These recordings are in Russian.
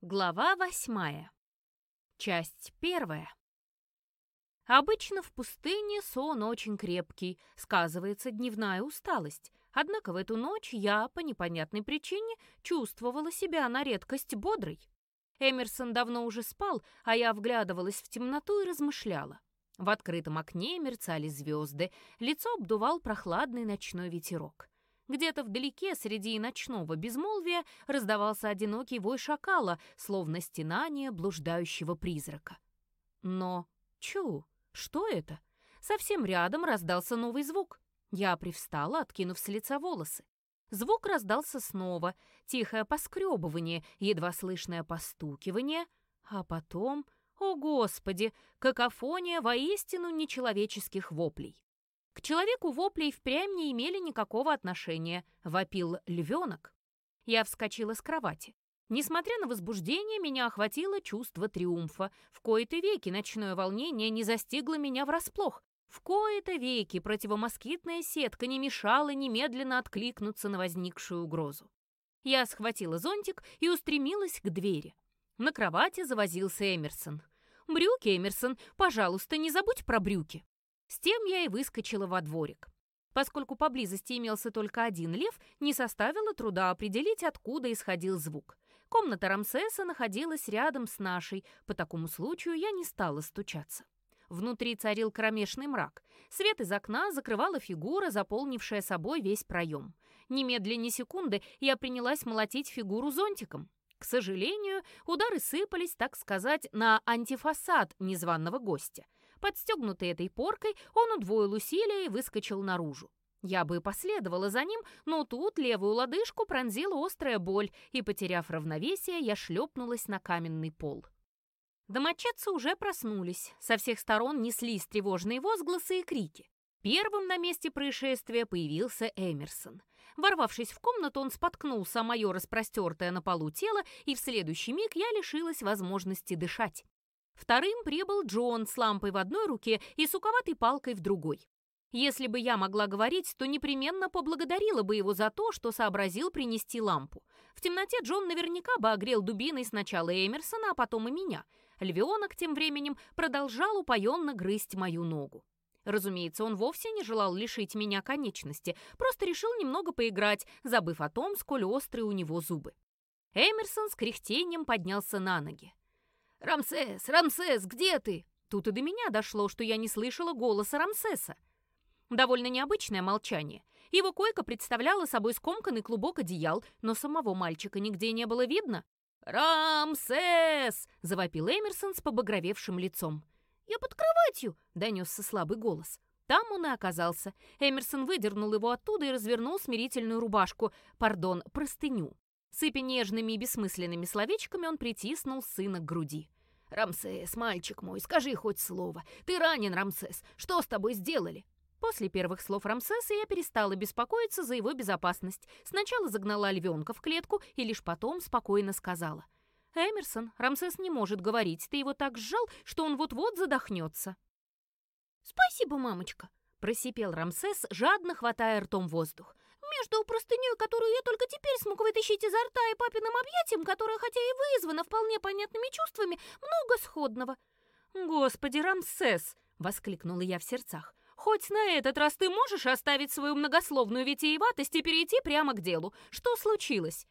Глава восьмая. Часть первая. Обычно в пустыне сон очень крепкий, сказывается дневная усталость. Однако в эту ночь я, по непонятной причине, чувствовала себя на редкость бодрой. Эмерсон давно уже спал, а я вглядывалась в темноту и размышляла. В открытом окне мерцали звезды, лицо обдувал прохладный ночной ветерок. Где-то вдалеке, среди ночного безмолвия, раздавался одинокий вой шакала, словно стенание блуждающего призрака. Но, чу, что это? Совсем рядом раздался новый звук. Я привстала, откинув с лица волосы. Звук раздался снова, тихое поскребывание, едва слышное постукивание, а потом, о господи, какофония воистину нечеловеческих воплей. К человеку вопли и впрямь не имели никакого отношения, вопил львенок. Я вскочила с кровати. Несмотря на возбуждение, меня охватило чувство триумфа. В кои-то веки ночное волнение не застигло меня врасплох. В кои-то веки противомоскитная сетка не мешала немедленно откликнуться на возникшую угрозу. Я схватила зонтик и устремилась к двери. На кровати завозился Эмерсон. «Брюки, Эмерсон, пожалуйста, не забудь про брюки». С тем я и выскочила во дворик. Поскольку поблизости имелся только один лев, не составило труда определить, откуда исходил звук. Комната Рамсеса находилась рядом с нашей, по такому случаю я не стала стучаться. Внутри царил кромешный мрак. Свет из окна закрывала фигура, заполнившая собой весь проем. Немедленно секунды я принялась молотить фигуру зонтиком. К сожалению, удары сыпались, так сказать, на антифасад незваного гостя — Подстегнутый этой поркой, он удвоил усилия и выскочил наружу. Я бы последовала за ним, но тут левую лодыжку пронзила острая боль, и, потеряв равновесие, я шлепнулась на каменный пол. Домочадцы уже проснулись. Со всех сторон неслись тревожные возгласы и крики. Первым на месте происшествия появился Эмерсон. Ворвавшись в комнату, он споткнулся о мое распростертое на полу тело, и в следующий миг я лишилась возможности дышать. Вторым прибыл Джон с лампой в одной руке и суковатой палкой в другой. Если бы я могла говорить, то непременно поблагодарила бы его за то, что сообразил принести лампу. В темноте Джон наверняка бы огрел дубиной сначала Эмерсона, а потом и меня. Львенок тем временем продолжал упоенно грызть мою ногу. Разумеется, он вовсе не желал лишить меня конечности, просто решил немного поиграть, забыв о том, сколь острые у него зубы. Эмерсон с кряхтением поднялся на ноги. «Рамсес! Рамсес, где ты?» Тут и до меня дошло, что я не слышала голоса Рамсеса. Довольно необычное молчание. Его койка представляла собой скомканный клубок одеял, но самого мальчика нигде не было видно. «Рамсес!» — завопил Эмерсон с побагровевшим лицом. «Я под кроватью!» — донесся слабый голос. Там он и оказался. Эмерсон выдернул его оттуда и развернул смирительную рубашку, пардон, простыню. Сыпя нежными и бессмысленными словечками, он притиснул сына к груди. «Рамсес, мальчик мой, скажи хоть слово. Ты ранен, Рамсес. Что с тобой сделали?» После первых слов Рамсеса я перестала беспокоиться за его безопасность. Сначала загнала львенка в клетку и лишь потом спокойно сказала. «Эмерсон, Рамсес не может говорить. Ты его так сжал, что он вот-вот задохнется». «Спасибо, мамочка», — просипел Рамсес, жадно хватая ртом воздух между простыней, которую я только теперь смог вытащить изо рта, и папиным объятием, которое, хотя и вызвано вполне понятными чувствами, много сходного. «Господи, Рамсес!» — воскликнула я в сердцах. «Хоть на этот раз ты можешь оставить свою многословную витиеватость и перейти прямо к делу. Что случилось?»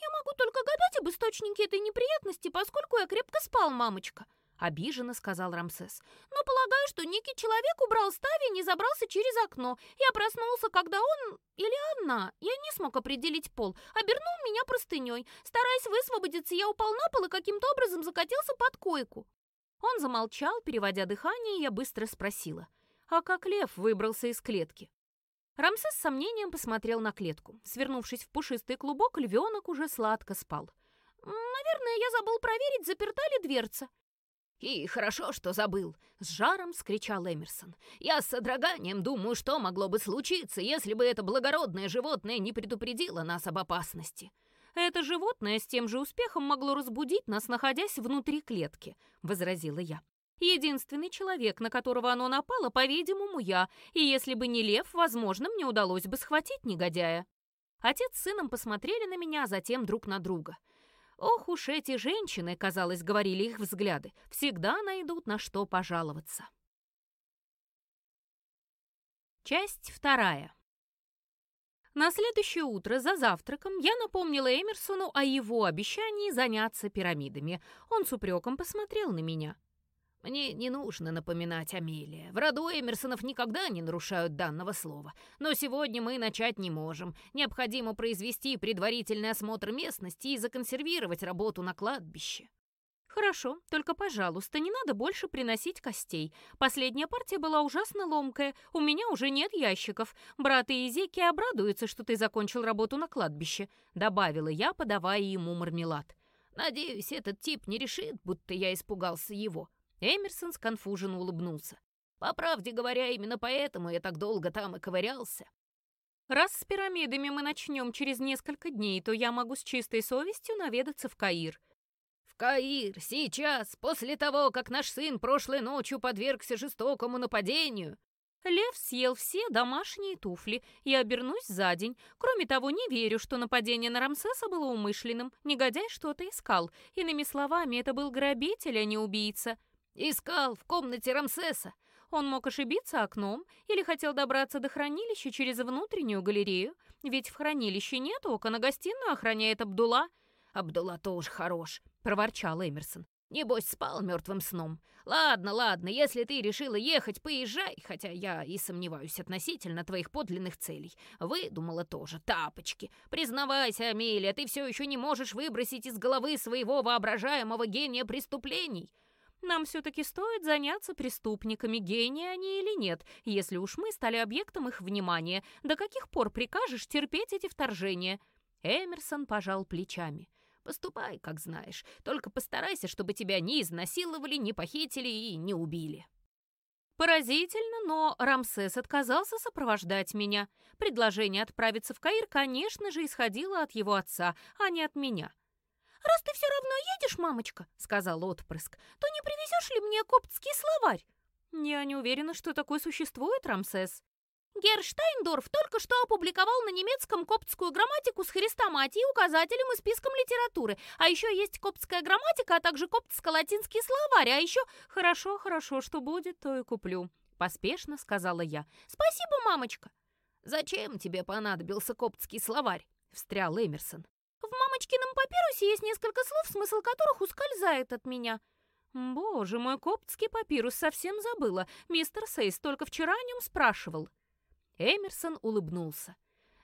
«Я могу только гадать об источнике этой неприятности, поскольку я крепко спал, мамочка», — обиженно сказал Рамсес. «Но полагаю, что некий человек убрал ставень и забрался через окно. Я проснулся, когда он или она, я не смог определить пол, обернул меня простыней. Стараясь высвободиться, я упал на пол и каким-то образом закатился под койку». Он замолчал, переводя дыхание, и я быстро спросила. «А как лев выбрался из клетки?» Рамсес с сомнением посмотрел на клетку. Свернувшись в пушистый клубок, львенок уже сладко спал. «Наверное, я забыл проверить, заперта ли дверца», «И хорошо, что забыл!» — с жаром скричал Эмерсон. «Я с содроганием думаю, что могло бы случиться, если бы это благородное животное не предупредило нас об опасности». «Это животное с тем же успехом могло разбудить нас, находясь внутри клетки», — возразила я. «Единственный человек, на которого оно напало, по-видимому, я, и если бы не лев, возможно, мне удалось бы схватить негодяя». Отец с сыном посмотрели на меня, а затем друг на друга — Ох уж эти женщины, казалось, говорили их взгляды, всегда найдут на что пожаловаться. Часть вторая. На следующее утро за завтраком я напомнила Эмерсону о его обещании заняться пирамидами. Он с упреком посмотрел на меня. Мне не нужно напоминать Амелия. В роду Эмерсонов никогда не нарушают данного слова. Но сегодня мы начать не можем. Необходимо произвести предварительный осмотр местности и законсервировать работу на кладбище. «Хорошо, только, пожалуйста, не надо больше приносить костей. Последняя партия была ужасно ломкая, у меня уже нет ящиков. Брат и Изеки обрадуются, что ты закончил работу на кладбище», — добавила я, подавая ему мармелад. «Надеюсь, этот тип не решит, будто я испугался его», Эмерсон сконфуженно улыбнулся. «По правде говоря, именно поэтому я так долго там и ковырялся». «Раз с пирамидами мы начнем через несколько дней, то я могу с чистой совестью наведаться в Каир». «В Каир, сейчас, после того, как наш сын прошлой ночью подвергся жестокому нападению». Лев съел все домашние туфли и обернусь за день. Кроме того, не верю, что нападение на Рамсеса было умышленным. Негодяй что-то искал. Иными словами, это был грабитель, а не убийца. «Искал в комнате Рамсеса. Он мог ошибиться окном или хотел добраться до хранилища через внутреннюю галерею, ведь в хранилище нет окон, а гостиную охраняет Абдула». «Абдула тоже хорош», — проворчал Эмерсон. «Небось, спал мертвым сном. Ладно, ладно, если ты решила ехать, поезжай, хотя я и сомневаюсь относительно твоих подлинных целей. Выдумала тоже, тапочки. Признавайся, Амелия, ты все еще не можешь выбросить из головы своего воображаемого гения преступлений». Нам все-таки стоит заняться преступниками, гении они или нет, если уж мы стали объектом их внимания. До каких пор прикажешь терпеть эти вторжения?» Эмерсон пожал плечами. «Поступай, как знаешь. Только постарайся, чтобы тебя не изнасиловали, не похитили и не убили». Поразительно, но Рамсес отказался сопровождать меня. Предложение отправиться в Каир, конечно же, исходило от его отца, а не от меня. «Раз ты все равно едешь, мамочка», — сказал отпрыск, «то не привезешь ли мне коптский словарь?» «Я не уверена, что такой существует, Рамсес». Герштайндорф только что опубликовал на немецком коптскую грамматику с хрестоматией, указателем и списком литературы. А еще есть коптская грамматика, а также коптско-латинский словарь. А еще... Хорошо, хорошо, что будет, то и куплю. Поспешно сказала я. Спасибо, мамочка. Зачем тебе понадобился коптский словарь? Встрял Эмерсон. В мамочкином папирусе есть несколько слов, смысл которых ускользает от меня. Боже мой, коптский папирус совсем забыла. Мистер Сейс только вчера о нем спрашивал. Эмерсон улыбнулся.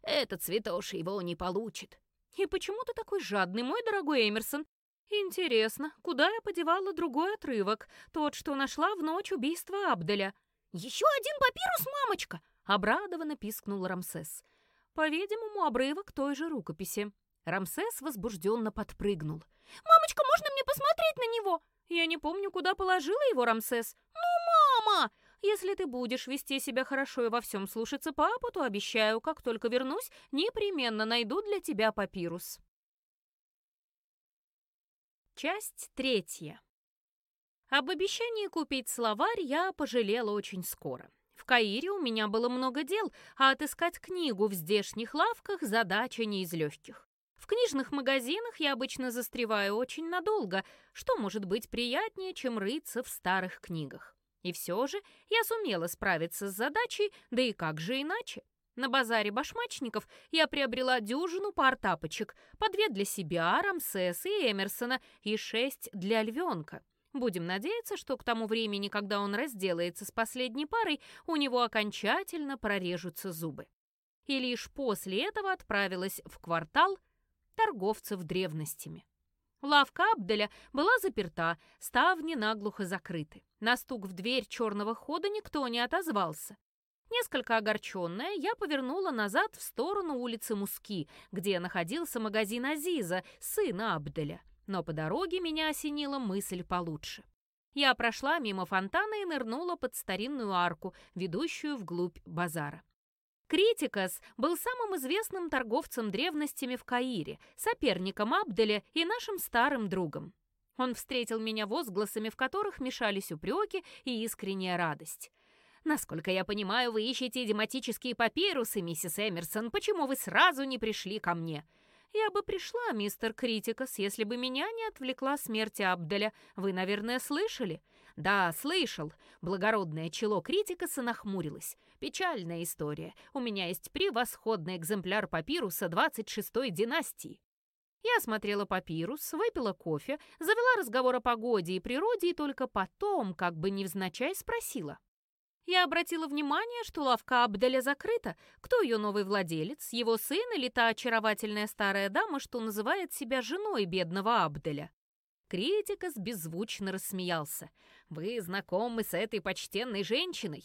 Этот цветош его не получит. И почему ты такой жадный, мой дорогой Эмерсон? Интересно, куда я подевала другой отрывок, тот, что нашла в ночь убийства Абделя? Еще один папирус, мамочка! Обрадованно пискнул Рамсес. По-видимому, обрывок той же рукописи. Рамсес возбужденно подпрыгнул. «Мамочка, можно мне посмотреть на него?» «Я не помню, куда положила его, Рамсес». «Ну, мама!» «Если ты будешь вести себя хорошо и во всем слушаться папу, то обещаю, как только вернусь, непременно найду для тебя папирус». Часть третья. Об обещании купить словарь я пожалела очень скоро. В Каире у меня было много дел, а отыскать книгу в здешних лавках задача не из легких. В книжных магазинах я обычно застреваю очень надолго, что может быть приятнее, чем рыться в старых книгах. И все же я сумела справиться с задачей, да и как же иначе? На базаре башмачников я приобрела дюжину пар тапочек, по две для себя, Рамсеса и Эмерсона, и шесть для львенка. Будем надеяться, что к тому времени, когда он разделается с последней парой, у него окончательно прорежутся зубы. И лишь после этого отправилась в квартал торговцев древностями. Лавка Абделя была заперта, ставни наглухо закрыты. На стук в дверь черного хода никто не отозвался. Несколько огорченная, я повернула назад в сторону улицы Муски, где находился магазин Азиза, сына Абделя. Но по дороге меня осенила мысль получше. Я прошла мимо фонтана и нырнула под старинную арку, ведущую вглубь базара. Критикас был самым известным торговцем древностями в Каире, соперником Абделя и нашим старым другом. Он встретил меня возгласами, в которых мешались упреки и искренняя радость. «Насколько я понимаю, вы ищете дематические папирусы, миссис Эмерсон. Почему вы сразу не пришли ко мне?» «Я бы пришла, мистер Критикас, если бы меня не отвлекла смерть Абделя. Вы, наверное, слышали?» «Да, слышал». Благородное чело Критикаса нахмурилось. «Печальная история. У меня есть превосходный экземпляр папируса 26-й династии». Я осмотрела папирус, выпила кофе, завела разговор о погоде и природе и только потом, как бы невзначай, спросила. Я обратила внимание, что лавка Абделя закрыта. Кто ее новый владелец? Его сын или та очаровательная старая дама, что называет себя женой бедного Абделя? Критикас беззвучно рассмеялся. «Вы знакомы с этой почтенной женщиной?»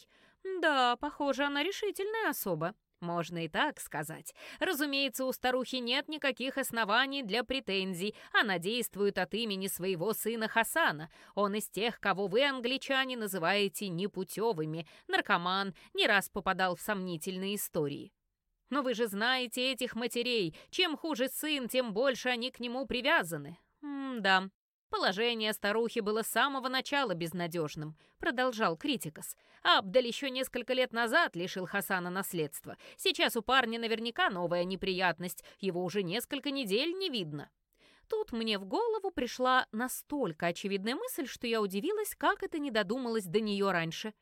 «Да, похоже, она решительная особа». Можно и так сказать. Разумеется, у старухи нет никаких оснований для претензий. Она действует от имени своего сына Хасана. Он из тех, кого вы, англичане, называете непутевыми. Наркоман, не раз попадал в сомнительные истории. Но вы же знаете этих матерей. Чем хуже сын, тем больше они к нему привязаны. М да, Положение старухи было с самого начала безнадежным, продолжал Критикас. Абдель еще несколько лет назад лишил Хасана наследства. Сейчас у парня наверняка новая неприятность, его уже несколько недель не видно. Тут мне в голову пришла настолько очевидная мысль, что я удивилась, как это не додумалась до нее раньше.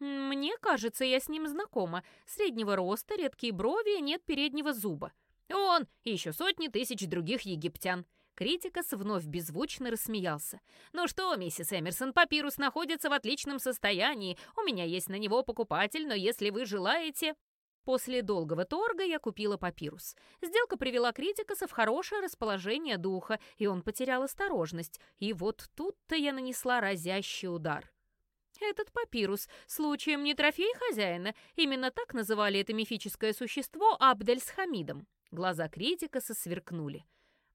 Мне кажется, я с ним знакома. Среднего роста, редкие брови, нет переднего зуба. Он и еще сотни тысяч других египтян. Критикас вновь беззвучно рассмеялся. «Ну что, миссис Эмерсон, папирус находится в отличном состоянии. У меня есть на него покупатель, но если вы желаете...» После долгого торга я купила папирус. Сделка привела Критикаса в хорошее расположение духа, и он потерял осторожность. И вот тут-то я нанесла разящий удар. Этот папирус случаем не трофей хозяина. Именно так называли это мифическое существо Абдель с Хамидом. Глаза Критикаса сверкнули.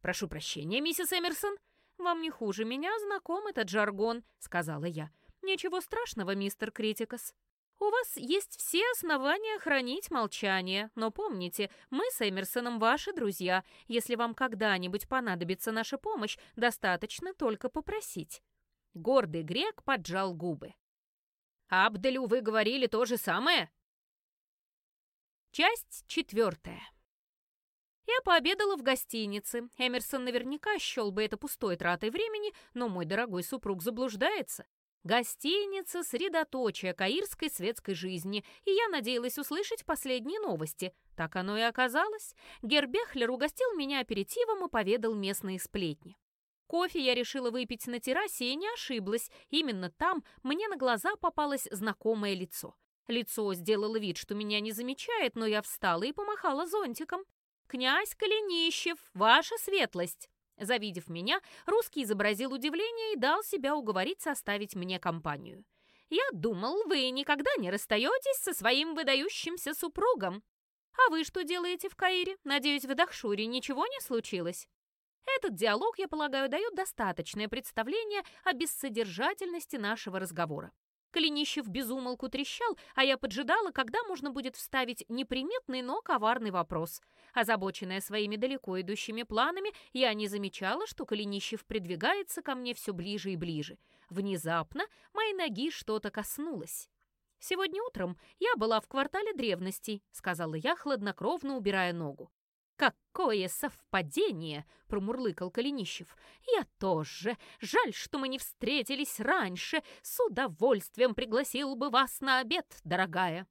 «Прошу прощения, миссис Эмерсон. Вам не хуже меня знаком этот жаргон», — сказала я. «Ничего страшного, мистер Критикас. У вас есть все основания хранить молчание, но помните, мы с Эмерсоном ваши друзья. Если вам когда-нибудь понадобится наша помощь, достаточно только попросить». Гордый грек поджал губы. «Абделю вы говорили то же самое?» Часть четвертая. Я пообедала в гостинице. Эмерсон наверняка счел бы это пустой тратой времени, но мой дорогой супруг заблуждается. Гостиница — средоточие каирской светской жизни, и я надеялась услышать последние новости. Так оно и оказалось. Гербехлер угостил меня аперитивом и поведал местные сплетни. Кофе я решила выпить на террасе и не ошиблась. Именно там мне на глаза попалось знакомое лицо. Лицо сделало вид, что меня не замечает, но я встала и помахала зонтиком. «Князь Калинищев, ваша светлость!» Завидев меня, русский изобразил удивление и дал себя уговорить составить мне компанию. «Я думал, вы никогда не расстаетесь со своим выдающимся супругом. А вы что делаете в Каире? Надеюсь, в Дахшуре ничего не случилось?» Этот диалог, я полагаю, дает достаточное представление о бессодержательности нашего разговора. Калинищев безумолку трещал, а я поджидала, когда можно будет вставить неприметный, но коварный вопрос. Озабоченная своими далеко идущими планами, я не замечала, что Калинищев придвигается ко мне все ближе и ближе. Внезапно моей ноги что-то коснулось. «Сегодня утром я была в квартале древностей», — сказала я, хладнокровно убирая ногу. «Какое совпадение!» — промурлыкал Калинищев. «Я тоже. Жаль, что мы не встретились раньше. С удовольствием пригласил бы вас на обед, дорогая».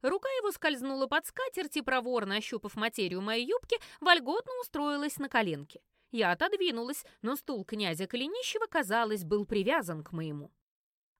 Рука его скользнула под скатерть и, проворно ощупав материю моей юбки, вольготно устроилась на коленке. Я отодвинулась, но стул князя Калинищева, казалось, был привязан к моему.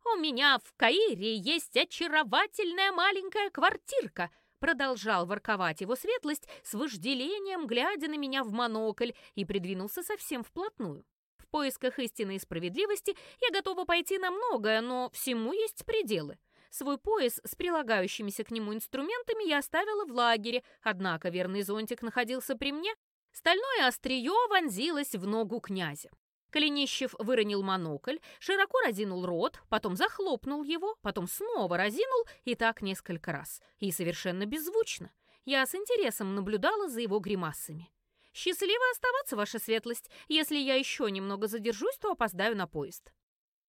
«У меня в Каире есть очаровательная маленькая квартирка», Продолжал ворковать его светлость с вожделением, глядя на меня в монокль, и придвинулся совсем вплотную. В поисках истины и справедливости я готова пойти на многое, но всему есть пределы. Свой пояс с прилагающимися к нему инструментами я оставила в лагере, однако верный зонтик находился при мне. Стальное острие вонзилось в ногу князя. Калинищев выронил монокль, широко разинул рот, потом захлопнул его, потом снова разинул и так несколько раз. И совершенно беззвучно. Я с интересом наблюдала за его гримасами. «Счастливо оставаться, ваша светлость. Если я еще немного задержусь, то опоздаю на поезд».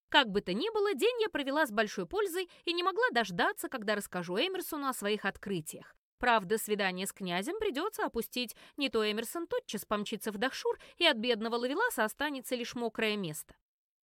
Как бы то ни было, день я провела с большой пользой и не могла дождаться, когда расскажу Эмерсону о своих открытиях. Правда, свидание с князем придется опустить. Не то Эмерсон тотчас помчится в Дахшур, и от бедного Лавеласа останется лишь мокрое место.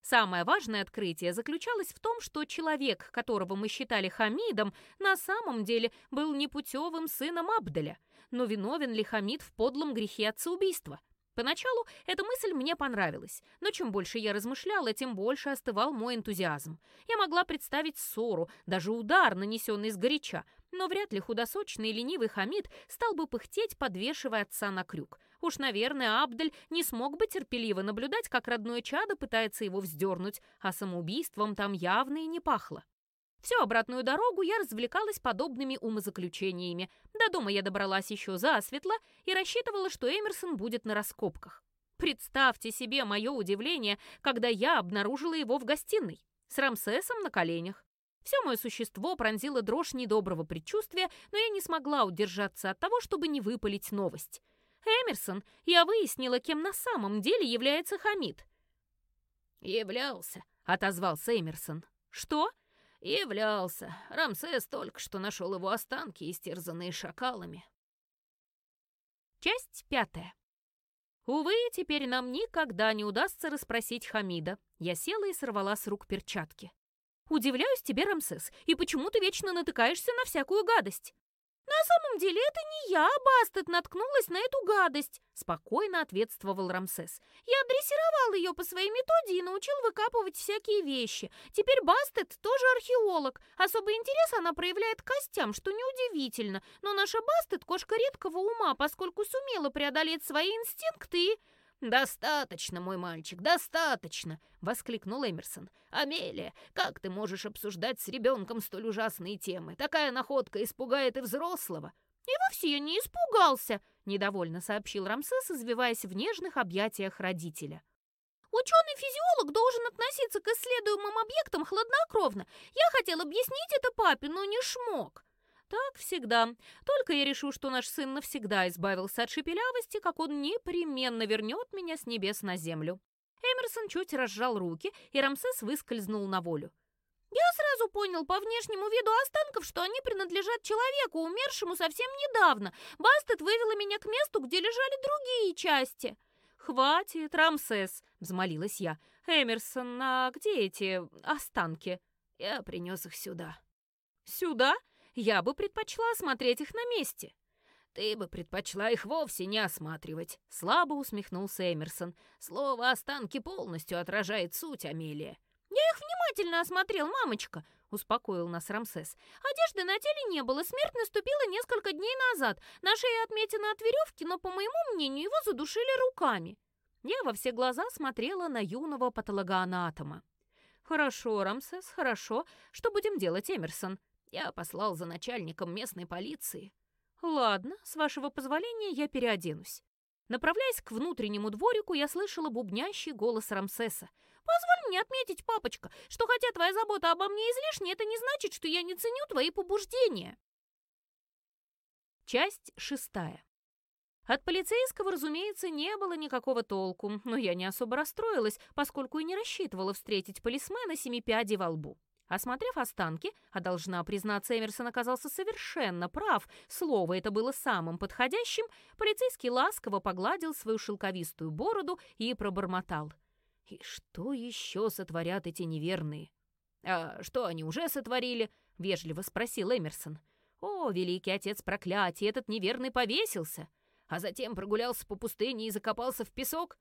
Самое важное открытие заключалось в том, что человек, которого мы считали Хамидом, на самом деле был непутевым сыном Абделя. Но виновен ли Хамид в подлом грехе отцеубийства? Поначалу эта мысль мне понравилась, но чем больше я размышляла, тем больше остывал мой энтузиазм. Я могла представить ссору, даже удар, нанесенный сгоряча, но вряд ли худосочный и ленивый Хамид стал бы пыхтеть, подвешивая отца на крюк. Уж, наверное, Абдель не смог бы терпеливо наблюдать, как родное чадо пытается его вздернуть, а самоубийством там явно и не пахло. Всю обратную дорогу я развлекалась подобными умозаключениями. До дома я добралась еще засветло и рассчитывала, что Эмерсон будет на раскопках. Представьте себе мое удивление, когда я обнаружила его в гостиной, с Рамсесом на коленях. Все мое существо пронзило дрожь недоброго предчувствия, но я не смогла удержаться от того, чтобы не выпалить новость. «Эмерсон, я выяснила, кем на самом деле является Хамид». «Являлся», — отозвался Эмерсон. «Что?» Являлся. Рамсес только что нашел его останки, истерзанные шакалами. Часть пятая. Увы, теперь нам никогда не удастся расспросить Хамида. Я села и сорвала с рук перчатки. «Удивляюсь тебе, Рамсес, и почему ты вечно натыкаешься на всякую гадость?» «На самом деле это не я, Бастет, наткнулась на эту гадость», — спокойно ответствовал Рамсес. «Я дрессировал ее по своей методе и научил выкапывать всякие вещи. Теперь Бастет тоже археолог. Особый интерес она проявляет костям, что неудивительно. Но наша Бастет — кошка редкого ума, поскольку сумела преодолеть свои инстинкты и...» «Достаточно, мой мальчик, достаточно!» — воскликнул Эмерсон. «Амелия, как ты можешь обсуждать с ребенком столь ужасные темы? Такая находка испугает и взрослого!» «И вовсе я не испугался!» — недовольно сообщил Рамсес, извиваясь в нежных объятиях родителя. Ученый-физиолог должен относиться к исследуемым объектам хладнокровно. Я хотел объяснить это папе, но не шмог. Так всегда. Только я решу, что наш сын навсегда избавился от шепелявости, как он непременно вернет меня с небес на землю. Эмерсон чуть разжал руки, и Рамсес выскользнул на волю. «Я сразу понял по внешнему виду останков, что они принадлежат человеку, умершему совсем недавно. Бастет вывела меня к месту, где лежали другие части». «Хватит, Рамсес!» — взмолилась я. «Эмерсон, а где эти останки?» «Я принес их сюда». «Сюда? Я бы предпочла осмотреть их на месте». «Ты бы предпочла их вовсе не осматривать», — слабо усмехнулся Эмерсон. «Слово «останки» полностью отражает суть, Амелия». «Я их внимательно осмотрел, мамочка», — успокоил нас Рамсес. «Одежды на теле не было, смерть наступила несколько дней назад. На шее отметина от веревки, но, по моему мнению, его задушили руками». Я во все глаза смотрела на юного патологоанатома. «Хорошо, Рамсес, хорошо. Что будем делать, Эмерсон?» Я послал за начальником местной полиции. Ладно, с вашего позволения я переоденусь. Направляясь к внутреннему дворику, я слышала бубнящий голос Рамсеса. «Позволь мне отметить, папочка, что хотя твоя забота обо мне излишняя, это не значит, что я не ценю твои побуждения». Часть шестая. От полицейского, разумеется, не было никакого толку, но я не особо расстроилась, поскольку и не рассчитывала встретить полисмена семипяди во лбу. Осмотрев останки, а должна признаться, Эмерсон оказался совершенно прав, слово это было самым подходящим, полицейский ласково погладил свою шелковистую бороду и пробормотал. «И что еще сотворят эти неверные?» «А что они уже сотворили?» — вежливо спросил Эмерсон. «О, великий отец проклятий, этот неверный повесился!» а затем прогулялся по пустыне и закопался в песок?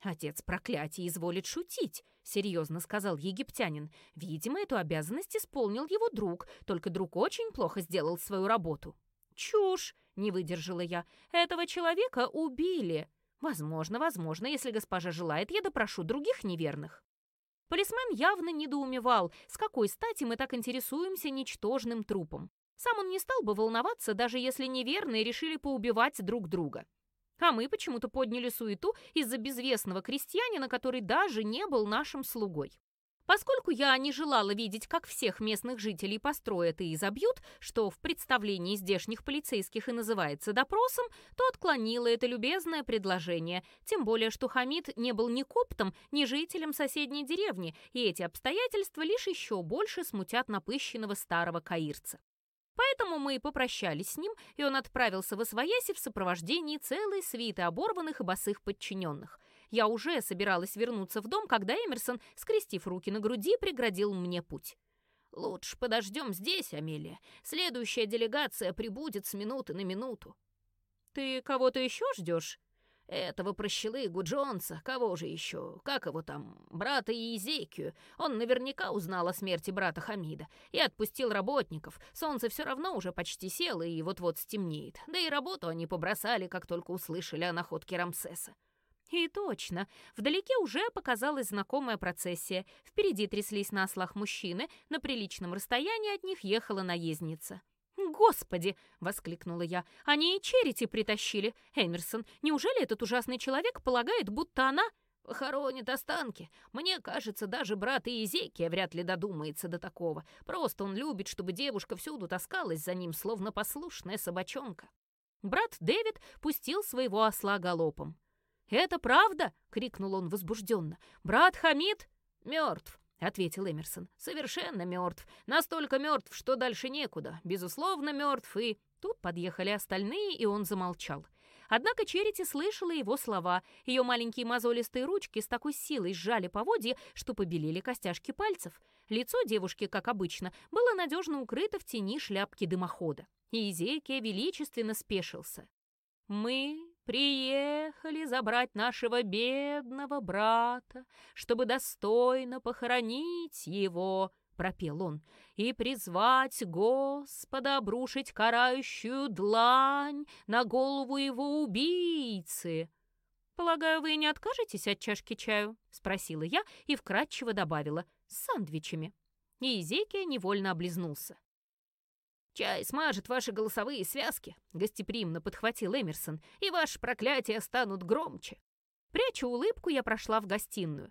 «Отец проклятий изволит шутить», — серьезно сказал египтянин. «Видимо, эту обязанность исполнил его друг, только друг очень плохо сделал свою работу». «Чушь!» — не выдержала я. «Этого человека убили. Возможно, возможно, если госпожа желает, я допрошу других неверных». Полисмен явно недоумевал, с какой стати мы так интересуемся ничтожным трупом. Сам он не стал бы волноваться, даже если неверные решили поубивать друг друга. А мы почему-то подняли суету из-за безвестного крестьянина, который даже не был нашим слугой. Поскольку я не желала видеть, как всех местных жителей построят и изобьют, что в представлении здешних полицейских и называется допросом, то отклонила это любезное предложение, тем более что Хамид не был ни коптом, ни жителем соседней деревни, и эти обстоятельства лишь еще больше смутят напыщенного старого каирца. Поэтому мы попрощались с ним, и он отправился в Освояси в сопровождении целой свиты оборванных и босых подчиненных. Я уже собиралась вернуться в дом, когда Эмерсон, скрестив руки на груди, преградил мне путь. «Лучше подождем здесь, Амелия. Следующая делегация прибудет с минуты на минуту». «Ты кого-то еще ждешь?» Этого прощелыгу Джонса, кого же еще, как его там, брата Иезекию, он наверняка узнал о смерти брата Хамида и отпустил работников. Солнце все равно уже почти село и вот-вот стемнеет. Да и работу они побросали, как только услышали о находке Рамсеса. И точно, вдалеке уже показалась знакомая процессия. Впереди тряслись на ослах мужчины, на приличном расстоянии от них ехала наездница. «Господи!» — воскликнула я. «Они и черити притащили. Эмерсон, неужели этот ужасный человек полагает, будто она...» «Похоронит останки. Мне кажется, даже брат Иезекия вряд ли додумается до такого. Просто он любит, чтобы девушка всюду таскалась за ним, словно послушная собачонка». Брат Дэвид пустил своего осла галопом. «Это правда?» — крикнул он возбужденно. «Брат Хамид мертв. — ответил Эмерсон. «Совершенно мертв. Настолько мертв, что дальше некуда. Безусловно, мертв и...» Тут подъехали остальные, и он замолчал. Однако Черити слышала его слова. Ее маленькие мозолистые ручки с такой силой сжали поводья, что побелели костяшки пальцев. Лицо девушки, как обычно, было надежно укрыто в тени шляпки дымохода. И Изекия величественно спешился. «Мы приехали забрать нашего бедного брата, чтобы достойно похоронить его, — пропел он, — и призвать Господа обрушить карающую длань на голову его убийцы. «Полагаю, вы не откажетесь от чашки чаю?» — спросила я и вкратчиво добавила «с сандвичами». И Изекия невольно облизнулся. «Чай смажет ваши голосовые связки», — гостеприимно подхватил Эмерсон, «и ваши проклятия станут громче». Пряча улыбку, я прошла в гостиную.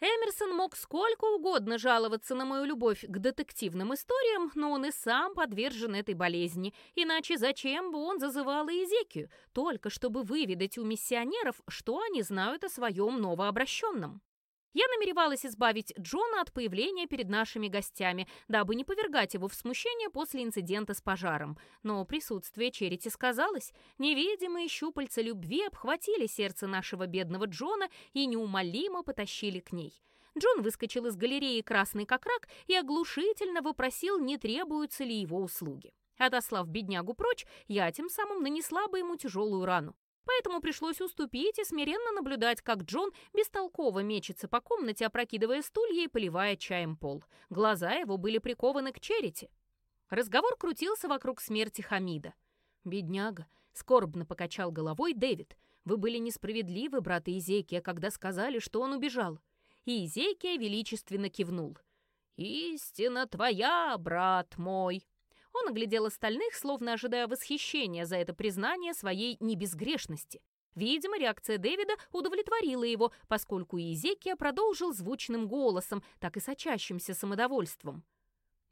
Эмерсон мог сколько угодно жаловаться на мою любовь к детективным историям, но он и сам подвержен этой болезни. Иначе зачем бы он зазывал Изекию? Только чтобы выведать у миссионеров, что они знают о своем новообращенном. Я намеревалась избавить Джона от появления перед нашими гостями, дабы не повергать его в смущение после инцидента с пожаром. Но присутствие Черити сказалось. Невидимые щупальца любви обхватили сердце нашего бедного Джона и неумолимо потащили к ней. Джон выскочил из галереи красный как рак и оглушительно вопросил, не требуются ли его услуги. Отослав беднягу прочь, я тем самым нанесла бы ему тяжелую рану. Поэтому пришлось уступить и смиренно наблюдать, как Джон бестолково мечется по комнате, опрокидывая стулья и поливая чаем пол. Глаза его были прикованы к черете. Разговор крутился вокруг смерти Хамида. «Бедняга», — скорбно покачал головой Дэвид. «Вы были несправедливы, брат Изекия, когда сказали, что он убежал». И Изекия величественно кивнул. «Истина твоя, брат мой!» Он оглядел остальных, словно ожидая восхищения за это признание своей небезгрешности. Видимо, реакция Дэвида удовлетворила его, поскольку Изекия продолжил звучным голосом, так и сочащимся самодовольством.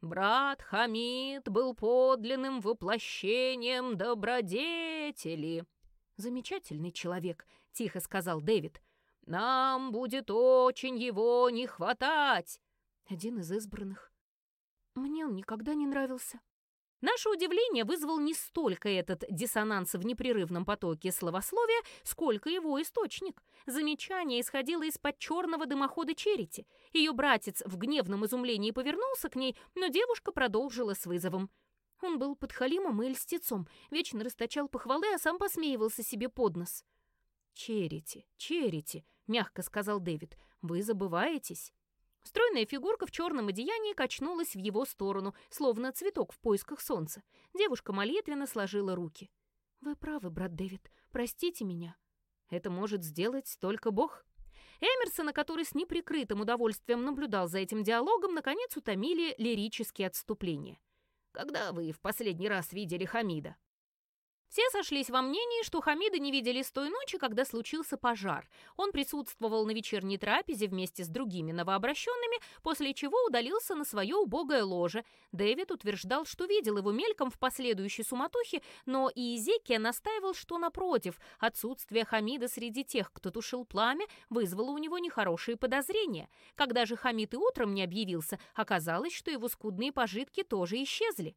«Брат Хамид был подлинным воплощением добродетели». «Замечательный человек», — тихо сказал Дэвид. «Нам будет очень его не хватать». Один из избранных. Мне он никогда не нравился. Наше удивление вызвал не столько этот диссонанс в непрерывном потоке словословия, сколько его источник. Замечание исходило из-под черного дымохода Черити. Ее братец в гневном изумлении повернулся к ней, но девушка продолжила с вызовом. Он был подхалимом и льстецом, вечно расточал похвалы, а сам посмеивался себе под нос. «Черити, Черити», — мягко сказал Дэвид, — «вы забываетесь». Стройная фигурка в черном одеянии качнулась в его сторону, словно цветок в поисках солнца. Девушка молитвенно сложила руки. «Вы правы, брат Дэвид. Простите меня». «Это может сделать только Бог». Эмерсона, который с неприкрытым удовольствием наблюдал за этим диалогом, наконец утомили лирические отступления. «Когда вы в последний раз видели Хамида?» Все сошлись во мнении, что Хамида не видели с той ночи, когда случился пожар. Он присутствовал на вечерней трапезе вместе с другими новообращенными, после чего удалился на свое убогое ложе. Дэвид утверждал, что видел его мельком в последующей суматохе, но и Изекия настаивал, что, напротив, отсутствие Хамида среди тех, кто тушил пламя, вызвало у него нехорошие подозрения. Когда же Хамид и утром не объявился, оказалось, что его скудные пожитки тоже исчезли.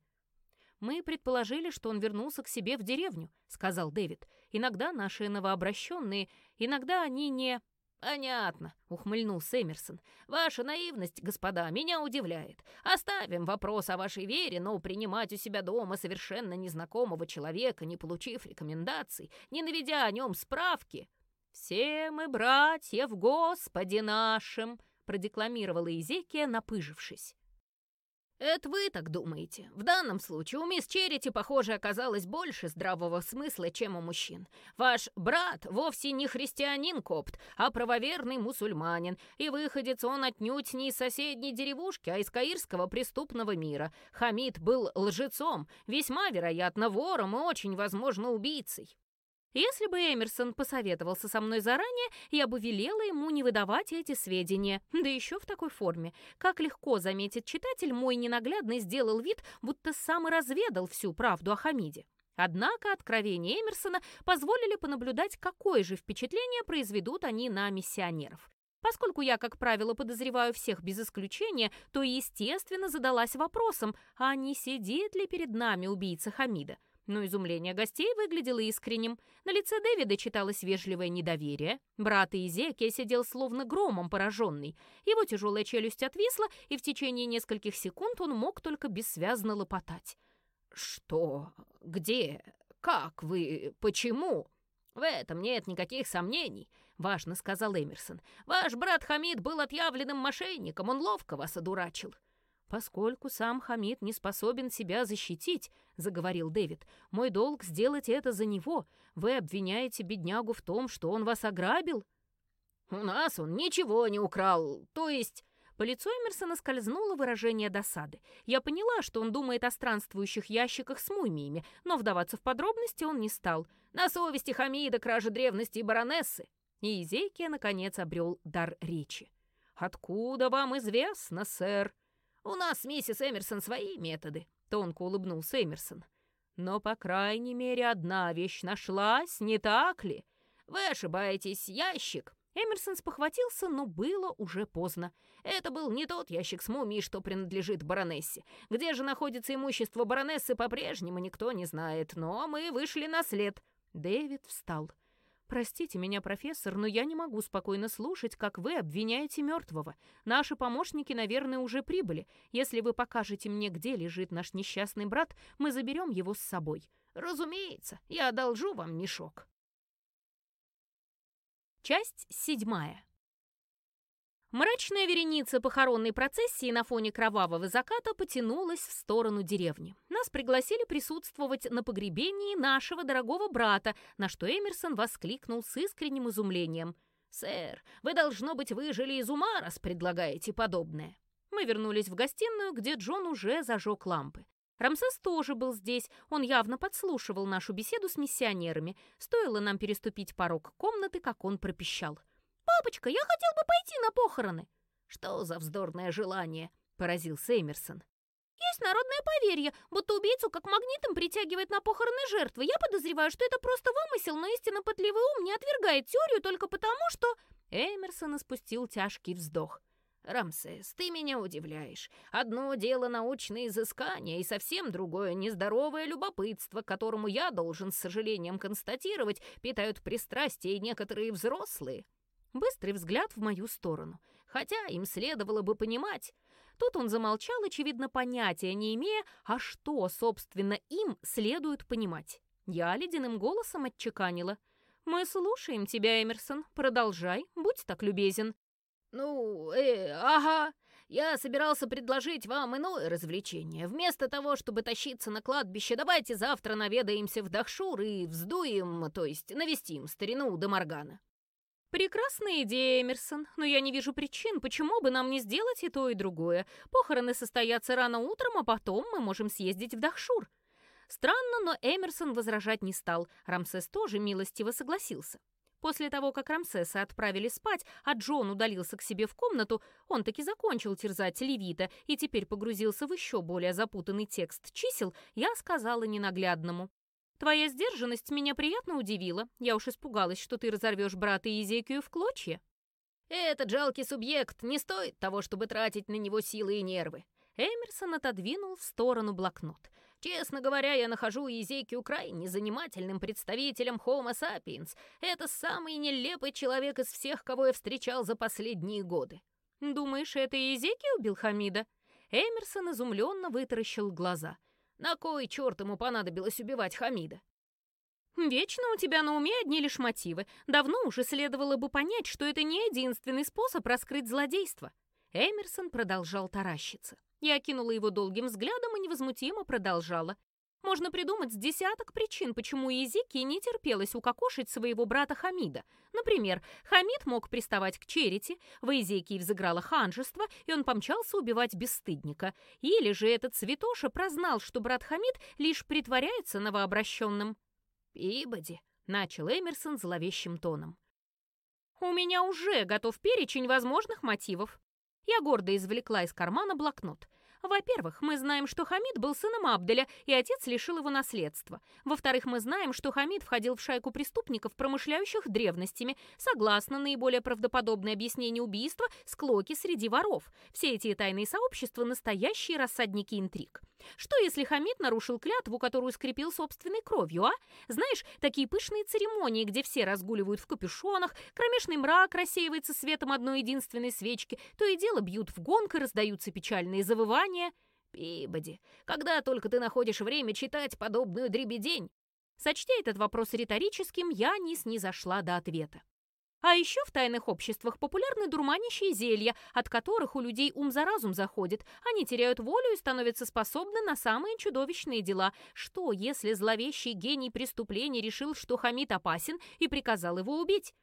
«Мы предположили, что он вернулся к себе в деревню», — сказал Дэвид. «Иногда наши новообращенные, иногда они не...» «Понятно», — ухмыльнулся Эмерсон. «Ваша наивность, господа, меня удивляет. Оставим вопрос о вашей вере, но принимать у себя дома совершенно незнакомого человека, не получив рекомендаций, не наведя о нем справки...» «Все мы братья в Господе нашем», — продекламировала Изекия, напыжившись. «Это вы так думаете. В данном случае у мисс Черити, похоже, оказалось больше здравого смысла, чем у мужчин. Ваш брат вовсе не христианин-копт, а правоверный мусульманин, и выходец он отнюдь не из соседней деревушки, а из каирского преступного мира. Хамид был лжецом, весьма вероятно вором и очень возможно убийцей. Если бы Эмерсон посоветовался со мной заранее, я бы велела ему не выдавать эти сведения, да еще в такой форме. Как легко заметит читатель, мой ненаглядный сделал вид, будто сам и разведал всю правду о Хамиде. Однако откровения Эмерсона позволили понаблюдать, какое же впечатление произведут они на миссионеров. Поскольку я, как правило, подозреваю всех без исключения, то, естественно, задалась вопросом, а не сидит ли перед нами убийца Хамида. Но изумление гостей выглядело искренним. На лице Дэвида читалось вежливое недоверие. Брат Изекия сидел словно громом пораженный. Его тяжелая челюсть отвисла, и в течение нескольких секунд он мог только бессвязно лопотать. «Что? Где? Как вы? Почему?» «В этом нет никаких сомнений», — важно сказал Эмерсон. «Ваш брат Хамид был отъявленным мошенником, он ловко вас одурачил». «Поскольку сам Хамид не способен себя защитить», — заговорил Дэвид, — «мой долг сделать это за него. Вы обвиняете беднягу в том, что он вас ограбил?» «У нас он ничего не украл, то есть...» По лицу Эмерсона скользнуло выражение досады. Я поняла, что он думает о странствующих ящиках с мумиями, но вдаваться в подробности он не стал. «На совести Хамида кражи древности и баронессы!» И Изейкия, наконец, обрел дар речи. «Откуда вам известно, сэр?» «У нас, миссис Эмерсон, свои методы», — тонко улыбнулся Эмерсон. «Но, по крайней мере, одна вещь нашлась, не так ли?» «Вы ошибаетесь, ящик!» Эмерсон спохватился, но было уже поздно. Это был не тот ящик с мумией, что принадлежит баронессе. Где же находится имущество баронессы, по-прежнему никто не знает, но мы вышли на след. Дэвид встал. «Простите меня, профессор, но я не могу спокойно слушать, как вы обвиняете мертвого. Наши помощники, наверное, уже прибыли. Если вы покажете мне, где лежит наш несчастный брат, мы заберем его с собой». «Разумеется, я одолжу вам мешок». Часть седьмая. Мрачная вереница похоронной процессии на фоне кровавого заката потянулась в сторону деревни. Нас пригласили присутствовать на погребении нашего дорогого брата, на что Эмерсон воскликнул с искренним изумлением. «Сэр, вы, должно быть, выжили из ума, раз предлагаете подобное». Мы вернулись в гостиную, где Джон уже зажег лампы. Рамсес тоже был здесь, он явно подслушивал нашу беседу с миссионерами. Стоило нам переступить порог комнаты, как он пропищал — «Папочка, я хотел бы пойти на похороны!» «Что за вздорное желание?» — поразился Эмерсон. «Есть народное поверье, будто убийцу как магнитом притягивает на похороны жертвы. Я подозреваю, что это просто вымысел, но истинно пытливый ум не отвергает теорию только потому, что...» Эмерсон испустил тяжкий вздох. «Рамсес, ты меня удивляешь. Одно дело научные изыскания, и совсем другое нездоровое любопытство, которому я должен с сожалением констатировать, питают пристрастие некоторые взрослые. Быстрый взгляд в мою сторону. Хотя им следовало бы понимать. Тут он замолчал, очевидно, понятия не имея, а что, собственно, им следует понимать. Я ледяным голосом отчеканила. «Мы слушаем тебя, Эмерсон. Продолжай, будь так любезен». «Ну, э, ага. Я собирался предложить вам иное развлечение. Вместо того, чтобы тащиться на кладбище, давайте завтра наведаемся в Дахшур и вздуем, то есть навестим старину Демаргана». «Прекрасная идея, Эмерсон, но я не вижу причин, почему бы нам не сделать и то, и другое. Похороны состоятся рано утром, а потом мы можем съездить в Дахшур». Странно, но Эмерсон возражать не стал. Рамсес тоже милостиво согласился. После того, как Рамсеса отправили спать, а Джон удалился к себе в комнату, он таки закончил терзать Левита и теперь погрузился в еще более запутанный текст чисел, я сказала ненаглядному. Твоя сдержанность меня приятно удивила. Я уж испугалась, что ты разорвешь брата Изекию в клочья. Этот жалкий субъект не стоит того, чтобы тратить на него силы и нервы. Эмерсон отодвинул в сторону блокнот. Честно говоря, я нахожу Езекию крайне занимательным представителем Homo sapiens. Это самый нелепый человек из всех, кого я встречал за последние годы. Думаешь, это Езекия убил Хамида? Эмерсон изумленно вытаращил глаза. На кой черт ему понадобилось убивать Хамида? «Вечно у тебя на уме одни лишь мотивы. Давно уже следовало бы понять, что это не единственный способ раскрыть злодейство». Эмерсон продолжал таращиться. Я окинула его долгим взглядом и невозмутимо продолжала. Можно придумать с десяток причин, почему Езеки не терпелось укокошить своего брата Хамида. Например, Хамид мог приставать к Черити, в Езекии взыграло ханжество, и он помчался убивать бесстыдника. Или же этот святоша прознал, что брат Хамид лишь притворяется новообращенным. «Ибоди», — начал Эмерсон зловещим тоном. «У меня уже готов перечень возможных мотивов». Я гордо извлекла из кармана блокнот. Во-первых, мы знаем, что Хамид был сыном Абделя, и отец лишил его наследства. Во-вторых, мы знаем, что Хамид входил в шайку преступников, промышляющих древностями. Согласно наиболее правдоподобное объяснение убийства, склоки среди воров. Все эти тайные сообщества – настоящие рассадники интриг. Что, если Хамид нарушил клятву, которую скрепил собственной кровью, а? Знаешь, такие пышные церемонии, где все разгуливают в капюшонах, кромешный мрак рассеивается светом одной единственной свечки, то и дело бьют в гонг и раздаются печальные завывания. Пибоди, когда только ты находишь время читать подобную дребедень? Сочтя этот вопрос риторическим, я не снизошла до ответа. А еще в тайных обществах популярны дурманящие зелья, от которых у людей ум за разум заходит. Они теряют волю и становятся способны на самые чудовищные дела. Что, если зловещий гений преступлений решил, что Хамид опасен и приказал его убить?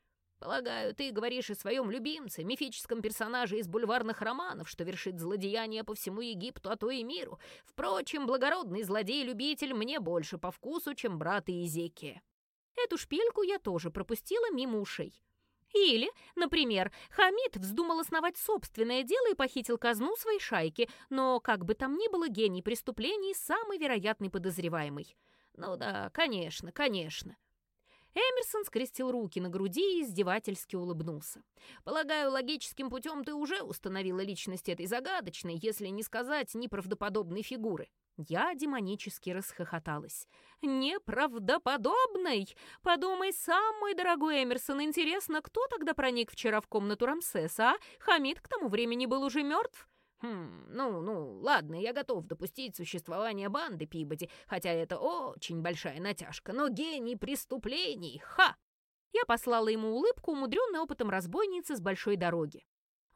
Полагаю, ты говоришь о своем любимце, мифическом персонаже из бульварных романов, что вершит злодеяния по всему Египту, а то и миру. Впрочем, благородный злодей-любитель мне больше по вкусу, чем брат Иезекия. Эту шпильку я тоже пропустила мимо ушей. Или, например, Хамид вздумал основать собственное дело и похитил казну своей шайки, но, как бы там ни было, гений преступлений – самый вероятный подозреваемый. Ну да, конечно, конечно. Эмерсон скрестил руки на груди и издевательски улыбнулся. «Полагаю, логическим путем ты уже установила личность этой загадочной, если не сказать неправдоподобной фигуры». Я демонически расхохоталась. «Неправдоподобный! Подумай сам, мой дорогой Эмерсон, интересно, кто тогда проник вчера в комнату Рамсеса, а? Хамид к тому времени был уже мертв?» «Хм, ну, ну, ладно, я готов допустить существование банды Пибоди, хотя это очень большая натяжка, но гений преступлений, ха!» Я послала ему улыбку, умудренной опытом разбойницы с большой дороги.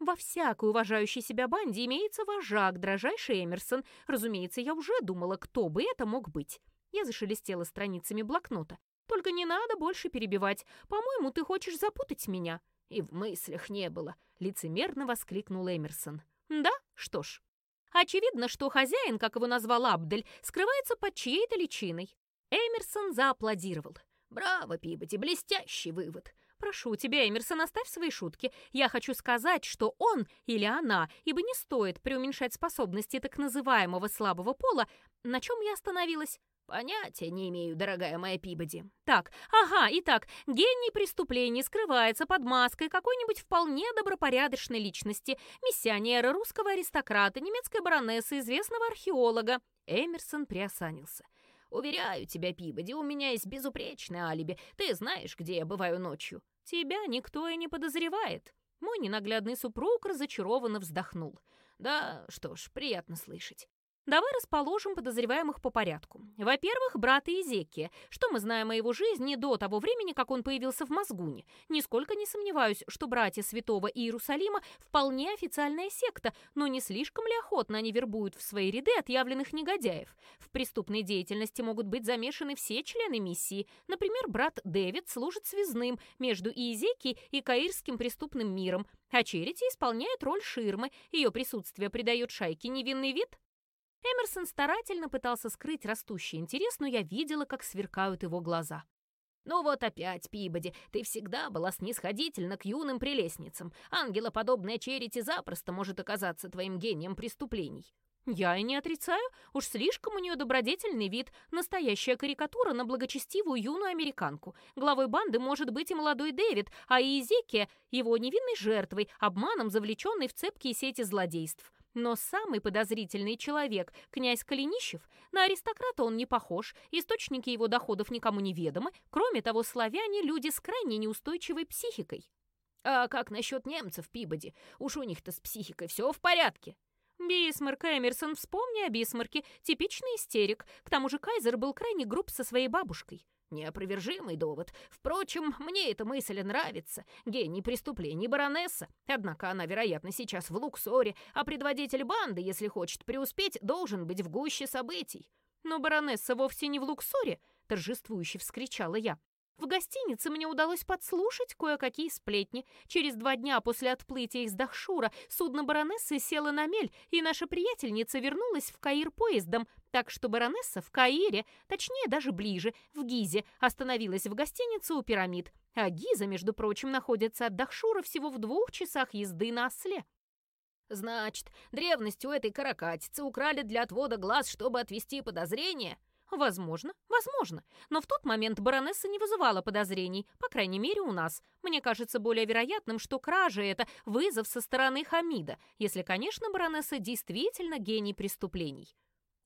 Во всякой уважающей себя банде имеется вожак, дрожайший Эмерсон. Разумеется, я уже думала, кто бы это мог быть. Я зашелестела страницами блокнота. Только не надо больше перебивать. По-моему, ты хочешь запутать меня. И в мыслях не было, лицемерно воскликнул Эмерсон. Да? Что ж. Очевидно, что хозяин, как его назвал Абдель, скрывается под чьей-то личиной. Эмерсон зааплодировал. «Браво, Пиботи, блестящий вывод. Прошу тебя, Эмерсон, оставь свои шутки. Я хочу сказать, что он или она, ибо не стоит преуменьшать способности так называемого слабого пола. На чем я остановилась? Понятия не имею, дорогая моя Пибоди. Так, ага, итак, гений преступлений скрывается под маской какой-нибудь вполне добропорядочной личности, миссионера, русского аристократа, немецкой баронессы, известного археолога. Эмерсон приосанился. Уверяю тебя, Пибоди, у меня есть безупречное алиби. Ты знаешь, где я бываю ночью. Тебя никто и не подозревает. Мой ненаглядный супруг разочарованно вздохнул. Да, что ж, приятно слышать. Давай расположим подозреваемых по порядку. Во-первых, брат Иезекия. Что мы знаем о его жизни до того времени, как он появился в Мозгуне? Нисколько не сомневаюсь, что братья Святого Иерусалима вполне официальная секта, но не слишком ли охотно они вербуют в свои ряды отъявленных негодяев? В преступной деятельности могут быть замешаны все члены миссии. Например, брат Дэвид служит связным между Иезекией и Каирским преступным миром, а Черити исполняет роль ширмы. Ее присутствие придает шайке невинный вид – Эмерсон старательно пытался скрыть растущий интерес, но я видела, как сверкают его глаза. «Ну вот опять, Пибоди, ты всегда была снисходительна к юным прелестницам. Ангелоподобная Черити запросто может оказаться твоим гением преступлений». «Я и не отрицаю. Уж слишком у нее добродетельный вид. Настоящая карикатура на благочестивую юную американку. Главой банды может быть и молодой Дэвид, а Иезекия — его невинной жертвой, обманом завлеченной в цепкие сети злодейств. Но самый подозрительный человек, князь Калинищев, на аристократа он не похож, источники его доходов никому не ведомы, кроме того, славяне – люди с крайне неустойчивой психикой. А как насчет немцев, Пибоди? Уж у них-то с психикой все в порядке. Бисмарк, Эмерсон, вспомни о Бисмарке, типичный истерик. К тому же Кайзер был крайне груб со своей бабушкой. Неопровержимый довод. Впрочем, мне эта мысль нравится. Гений преступлений баронесса. Однако она, вероятно, сейчас в Луксоре, а предводитель банды, если хочет преуспеть, должен быть в гуще событий. Но баронесса вовсе не в Луксоре, торжествующе вскричала я. В гостинице мне удалось подслушать кое-какие сплетни. Через два дня после отплытия из Дахшура судно баронессы село на мель, и наша приятельница вернулась в Каир поездом, так что баронесса в Каире, точнее даже ближе, в Гизе, остановилась в гостинице у пирамид. А Гиза, между прочим, находится от Дахшура всего в двух часах езды на осле. Значит, древность у этой каракатицы украли для отвода глаз, чтобы отвести подозрения? Возможно, возможно. Но в тот момент баронесса не вызывала подозрений, по крайней мере, у нас. Мне кажется более вероятным, что кража — это вызов со стороны Хамида, если, конечно, баронесса действительно гений преступлений.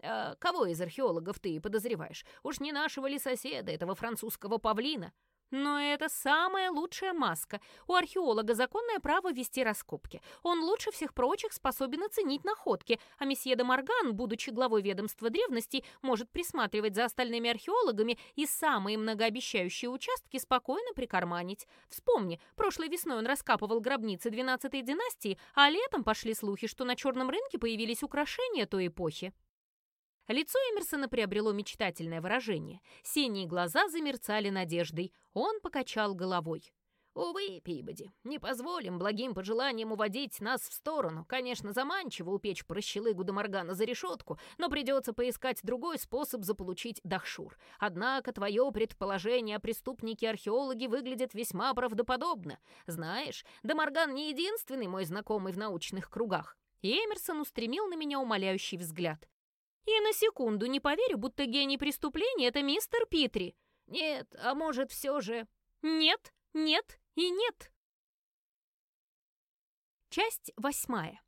А кого из археологов ты подозреваешь? Уж не нашего ли соседа, этого французского павлина? Но это самая лучшая маска. У археолога законное право вести раскопки. Он лучше всех прочих способен оценить находки, а месье де Морган, будучи главой ведомства древностей, может присматривать за остальными археологами и самые многообещающие участки спокойно прикарманить. Вспомни, прошлой весной он раскапывал гробницы 12-й династии, а летом пошли слухи, что на черном рынке появились украшения той эпохи. Лицо Эмерсона приобрело мечтательное выражение. Синие глаза замерцали надеждой. Он покачал головой. «Увы, Пибоди, не позволим благим пожеланиям уводить нас в сторону. Конечно, заманчиво упечь прощелыгу до Моргана за решетку, но придется поискать другой способ заполучить Дахшур. Однако твое предположение о преступнике-археологе выглядит весьма правдоподобно. Знаешь, Дамарган не единственный мой знакомый в научных кругах». И Эмерсон устремил на меня умоляющий взгляд. И на секунду не поверю, будто гений преступления — это мистер Питри. Нет, а может, все же... Нет, нет и нет. Часть восьмая.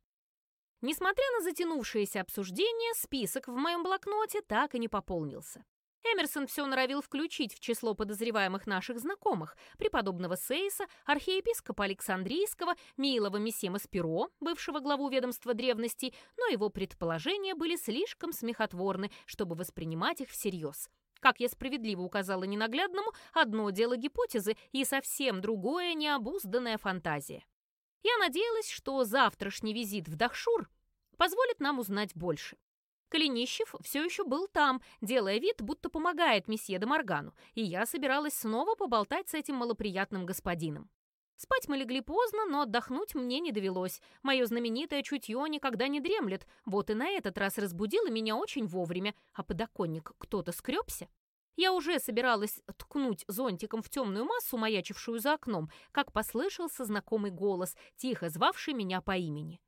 Несмотря на затянувшееся обсуждение, список в моем блокноте так и не пополнился. Эмерсон все норовил включить в число подозреваемых наших знакомых, преподобного Сейса, архиепископа Александрийского, Милова Мессема Спиро, бывшего главу ведомства древностей, но его предположения были слишком смехотворны, чтобы воспринимать их всерьез. Как я справедливо указала ненаглядному, одно дело гипотезы и совсем другое необузданная фантазия. Я надеялась, что завтрашний визит в Дахшур позволит нам узнать больше. Калинищев все еще был там, делая вид, будто помогает месье де Моргану, и я собиралась снова поболтать с этим малоприятным господином. Спать мы легли поздно, но отдохнуть мне не довелось. Мое знаменитое чутье никогда не дремлет, вот и на этот раз разбудило меня очень вовремя, а подоконник кто-то скребся. Я уже собиралась ткнуть зонтиком в темную массу, маячившую за окном, как послышался знакомый голос, тихо звавший меня по имени.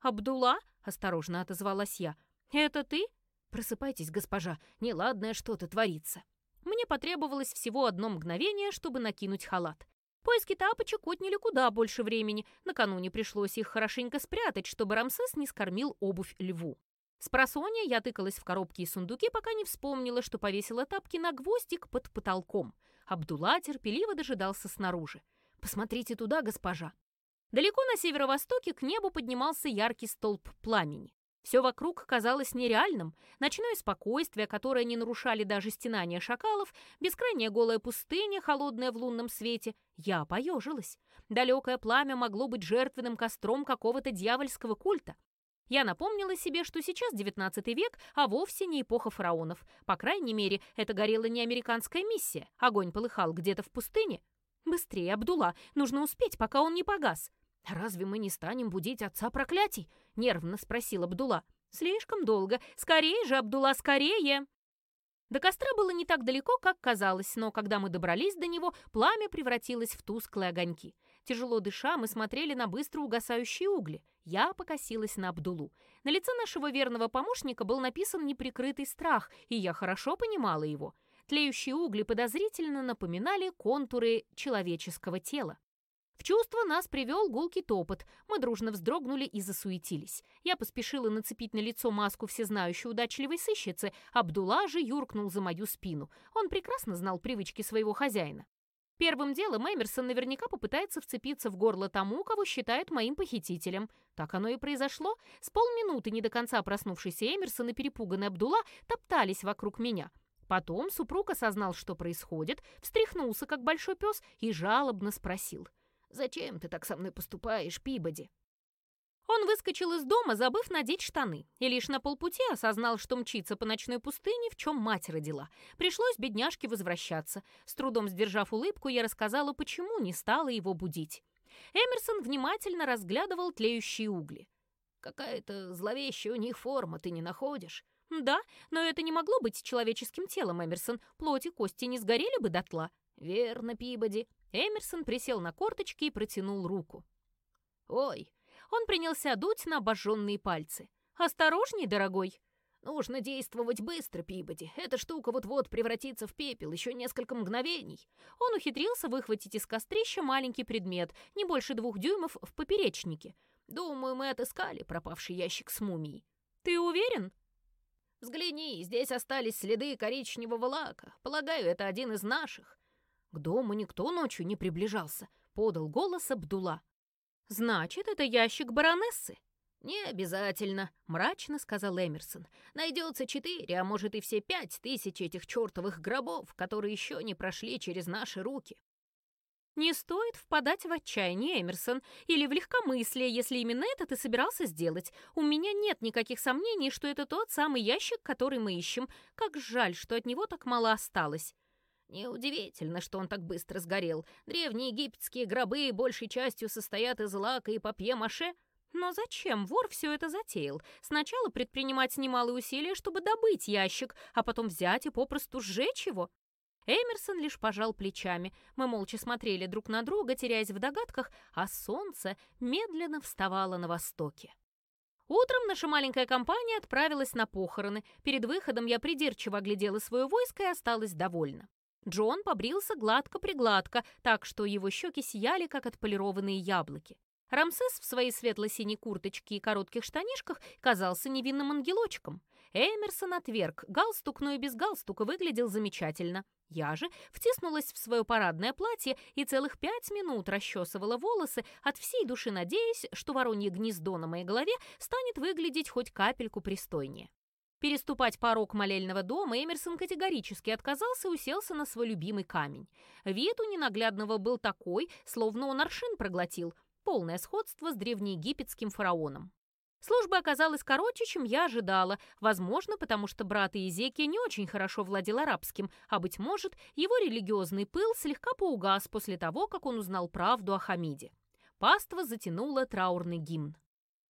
«Абдулла?» — осторожно отозвалась я — «Это ты?» «Просыпайтесь, госпожа, неладное что-то творится». Мне потребовалось всего одно мгновение, чтобы накинуть халат. Поиски тапочек отняли куда больше времени. Накануне пришлось их хорошенько спрятать, чтобы Рамсес не скормил обувь льву. С просонья я тыкалась в коробки и сундуки, пока не вспомнила, что повесила тапки на гвоздик под потолком. Абдулла терпеливо дожидался снаружи. «Посмотрите туда, госпожа». Далеко на северо-востоке к небу поднимался яркий столб пламени. Все вокруг казалось нереальным. Ночное спокойствие, которое не нарушали даже стенания шакалов, бескрайняя голая пустыня, холодная в лунном свете. Я поежилась. Далекое пламя могло быть жертвенным костром какого-то дьявольского культа. Я напомнила себе, что сейчас XIX век, а вовсе не эпоха фараонов. По крайней мере, это горела не американская миссия. Огонь полыхал где-то в пустыне. «Быстрее, Абдула, нужно успеть, пока он не погас». «Разве мы не станем будить отца проклятий?» — нервно спросил Абдула. «Слишком долго. Скорее же, Абдула, скорее!» До костра было не так далеко, как казалось, но когда мы добрались до него, пламя превратилось в тусклые огоньки. Тяжело дыша, мы смотрели на быстро угасающие угли. Я покосилась на Абдулу. На лице нашего верного помощника был написан неприкрытый страх, и я хорошо понимала его. Тлеющие угли подозрительно напоминали контуры человеческого тела. В чувство нас привел гулкий топот. Мы дружно вздрогнули и засуетились. Я поспешила нацепить на лицо маску всезнающей удачливой сыщицы. Абдулла же юркнул за мою спину. Он прекрасно знал привычки своего хозяина. Первым делом Эмерсон наверняка попытается вцепиться в горло тому, кого считает моим похитителем. Так оно и произошло. С полминуты не до конца проснувшийся Эмерсон и перепуганный Абдулла топтались вокруг меня. Потом супруг осознал, что происходит, встряхнулся, как большой пес, и жалобно спросил. «Зачем ты так со мной поступаешь, Пибоди?» Он выскочил из дома, забыв надеть штаны, и лишь на полпути осознал, что мчится по ночной пустыне, в чем мать родила. Пришлось бедняжке возвращаться. С трудом сдержав улыбку, я рассказала, почему не стала его будить. Эмерсон внимательно разглядывал тлеющие угли. «Какая-то зловещая у них форма, ты не находишь?» «Да, но это не могло быть человеческим телом, Эмерсон. Плоть и кости не сгорели бы дотла». «Верно, Пибоди». Эмерсон присел на корточки и протянул руку. «Ой, он принялся дуть на обожженные пальцы. «Осторожней, дорогой!» «Нужно действовать быстро, Пибоди. Эта штука вот-вот превратится в пепел, еще несколько мгновений». Он ухитрился выхватить из кострища маленький предмет, не больше двух дюймов в поперечнике. «Думаю, мы отыскали пропавший ящик с мумией». «Ты уверен?» «Взгляни, здесь остались следы коричневого лака. Полагаю, это один из наших». «К дому никто ночью не приближался», — подал голос Абдула. «Значит, это ящик баронессы?» «Не обязательно», — мрачно сказал Эмерсон. «Найдется четыре, а может и все пять тысяч этих чертовых гробов, которые еще не прошли через наши руки». «Не стоит впадать в отчаяние, Эмерсон, или в легкомыслие, если именно это ты собирался сделать. У меня нет никаких сомнений, что это тот самый ящик, который мы ищем. Как жаль, что от него так мало осталось». Неудивительно, что он так быстро сгорел. Древние египетские гробы большей частью состоят из лака и папье-маше. Но зачем вор все это затеял? Сначала предпринимать немалые усилия, чтобы добыть ящик, а потом взять и попросту сжечь его? Эмерсон лишь пожал плечами. Мы молча смотрели друг на друга, теряясь в догадках, а солнце медленно вставало на востоке. Утром наша маленькая компания отправилась на похороны. Перед выходом я придирчиво оглядела свое войско и осталась довольна. Джон побрился гладко-пригладко, так что его щеки сияли, как отполированные яблоки. Рамсес в своей светло-синей курточке и коротких штанишках казался невинным ангелочком. Эмерсон отверг галстук, но и без галстука выглядел замечательно. Я же втиснулась в свое парадное платье и целых пять минут расчесывала волосы, от всей души надеясь, что воронье гнездо на моей голове станет выглядеть хоть капельку пристойнее. Переступать порог молельного дома Эмерсон категорически отказался и уселся на свой любимый камень. Вид у ненаглядного был такой, словно он аршин проглотил, полное сходство с древнеегипетским фараоном. Служба оказалась короче, чем я ожидала, возможно, потому что брат Иезекия не очень хорошо владел арабским, а, быть может, его религиозный пыл слегка поугас после того, как он узнал правду о Хамиде. Паства затянула траурный гимн.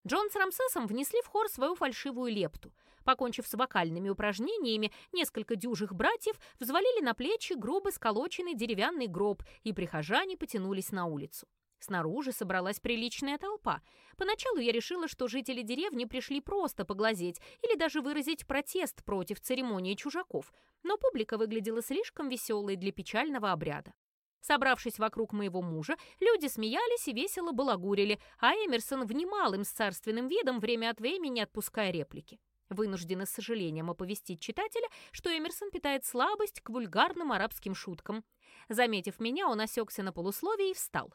Джон с Рамсесом внесли в хор свою фальшивую лепту — Покончив с вокальными упражнениями, несколько дюжих братьев взвалили на плечи грубо сколоченный деревянный гроб, и прихожане потянулись на улицу. Снаружи собралась приличная толпа. Поначалу я решила, что жители деревни пришли просто поглазеть или даже выразить протест против церемонии чужаков, но публика выглядела слишком веселой для печального обряда. Собравшись вокруг моего мужа, люди смеялись и весело балагурили, а Эмерсон внимал им с царственным видом, время от времени отпуская реплики. Вынуждены с сожалением оповестить читателя, что Эмерсон питает слабость к вульгарным арабским шуткам. Заметив меня, он осекся на полусловие и встал.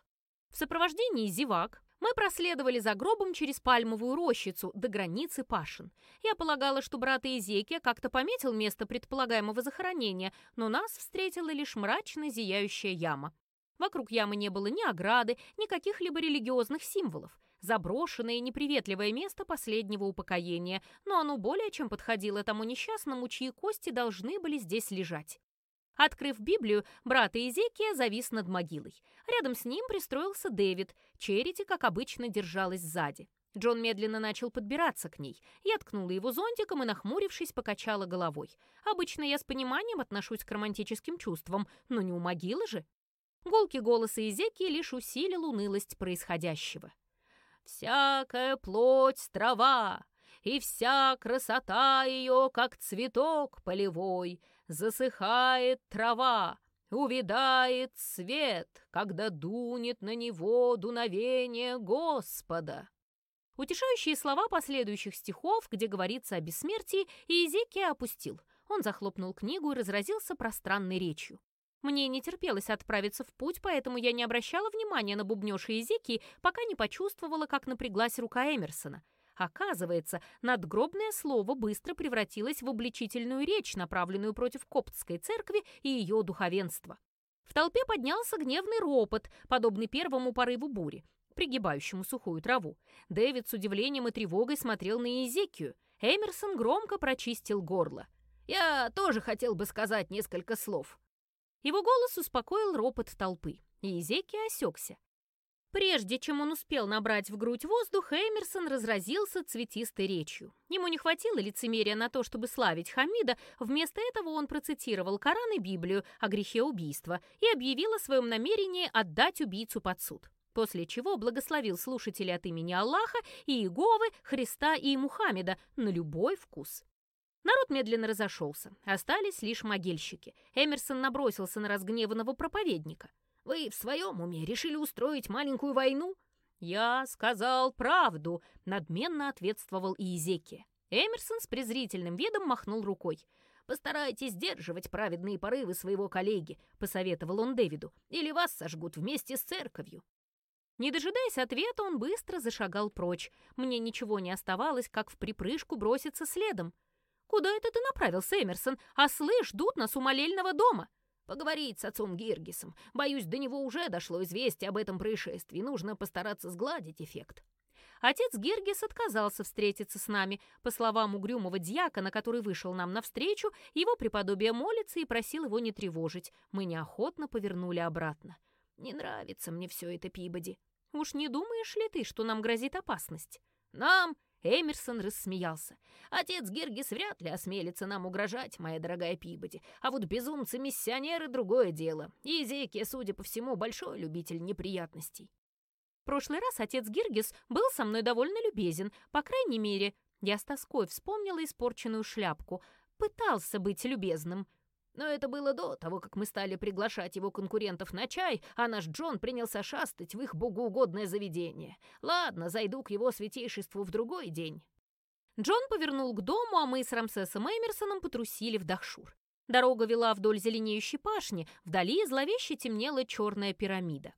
В сопровождении зевак мы проследовали за гробом через пальмовую рощицу до границы Пашин. Я полагала, что брат Иезекия как-то пометил место предполагаемого захоронения, но нас встретила лишь мрачно зияющая яма. Вокруг ямы не было ни ограды, ни каких-либо религиозных символов заброшенное и неприветливое место последнего упокоения, но оно более чем подходило тому несчастному, чьи кости должны были здесь лежать. Открыв Библию, брат Иезекия завис над могилой. Рядом с ним пристроился Дэвид. Черити, как обычно, держалась сзади. Джон медленно начал подбираться к ней. Я ткнула его зонтиком и, нахмурившись, покачала головой. Обычно я с пониманием отношусь к романтическим чувствам, но не у могилы же. Гулкий голос Иезекии лишь усилил унылость происходящего. Всякая плоть трава, и вся красота ее, как цветок полевой, засыхает трава, увидает свет, когда дунет на него дуновение Господа». Утешающие слова последующих стихов, где говорится о бессмертии, Иезекия опустил. Он захлопнул книгу и разразился пространной речью. Мне не терпелось отправиться в путь, поэтому я не обращала внимания на бубнёж Иезекии, пока не почувствовала, как напряглась рука Эмерсона. Оказывается, надгробное слово быстро превратилось в обличительную речь, направленную против коптской церкви и ее духовенства. В толпе поднялся гневный ропот, подобный первому порыву бури, пригибающему сухую траву. Дэвид с удивлением и тревогой смотрел на Езекию. Эмерсон громко прочистил горло. «Я тоже хотел бы сказать несколько слов». Его голос успокоил ропот толпы, и Езекия осекся. Прежде чем он успел набрать в грудь воздух, Эмерсон разразился цветистой речью. Ему не хватило лицемерия на то, чтобы славить Хамида, вместо этого он процитировал Коран и Библию о грехе убийства и объявил о своем намерении отдать убийцу под суд. После чего благословил слушателей от имени Аллаха и Иеговы, Христа и Мухаммеда на любой вкус. Народ медленно разошелся, остались лишь могильщики. Эмерсон набросился на разгневанного проповедника – вы в своем уме решили устроить маленькую войну?» «Я сказал правду», — надменно ответствовал Иезекия. Эмерсон с презрительным видом махнул рукой. «Постарайтесь сдерживать праведные порывы своего коллеги», — посоветовал он Дэвиду, «или вас сожгут вместе с церковью». Не дожидаясь ответа, он быстро зашагал прочь. Мне ничего не оставалось, как в припрыжку броситься следом. «Куда это ты направился, Эмерсон? Ослы ждут нас у молельного дома!» Поговорить с отцом Гиргисом. Боюсь, до него уже дошло известие об этом происшествии. Нужно постараться сгладить эффект. Отец Гиргис отказался встретиться с нами. По словам угрюмого дьякона, который вышел нам навстречу, его преподобие молится и просил его не тревожить. Мы неохотно повернули обратно. Не нравится мне все это, Пибоди. Уж не думаешь ли ты, что нам грозит опасность? Нам Эмерсон рассмеялся. «Отец Гиргис вряд ли осмелится нам угрожать, моя дорогая Пибоди. А вот безумцы-миссионеры — другое дело. И Зекия, судя по всему, большой любитель неприятностей». В прошлый раз отец Гиргис был со мной довольно любезен, по крайней мере. Я с тоской вспомнила испорченную шляпку. Пытался быть любезным. Но это было до того, как мы стали приглашать его конкурентов на чай, а наш Джон принялся шастать в их богоугодное заведение. Ладно, зайду к его святейшеству в другой день. Джон повернул к дому, а мы с Рамсесом Эмерсоном потрусили в Дахшур. Дорога вела вдоль зеленеющей пашни, вдали зловеще темнела черная пирамида.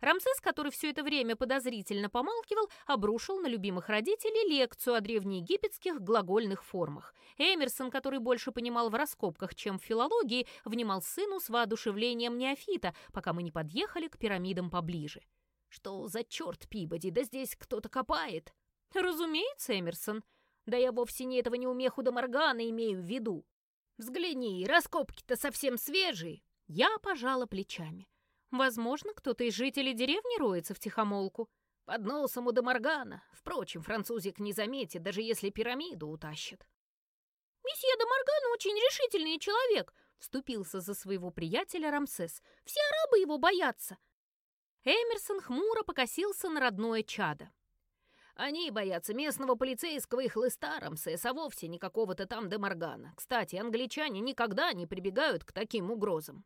Рамсес, который все это время подозрительно помалкивал, обрушил на любимых родителей лекцию о древнеегипетских глагольных формах. Эмерсон, который больше понимал в раскопках, чем в филологии, внимал сыну с воодушевлением неофита, пока мы не подъехали к пирамидам поближе. «Что за черт, Пибоди, да здесь кто-то копает!» «Разумеется, Эмерсон. Да я вовсе не этого неумеху да Моргана имею в виду. Взгляни, раскопки-то совсем свежие!» Я пожала плечами. Возможно, кто-то из жителей деревни роется в тихомолку. Под носом у Демаргана. Впрочем, французик не заметит, даже если пирамиду утащит. «Месье Демарган очень решительный человек», — вступился за своего приятеля Рамсес. «Все арабы его боятся». Эмерсон хмуро покосился на родное чадо. Они боятся местного полицейского и хлыста Рамсес, а вовсе не какого-то там Демаргана. Кстати, англичане никогда не прибегают к таким угрозам.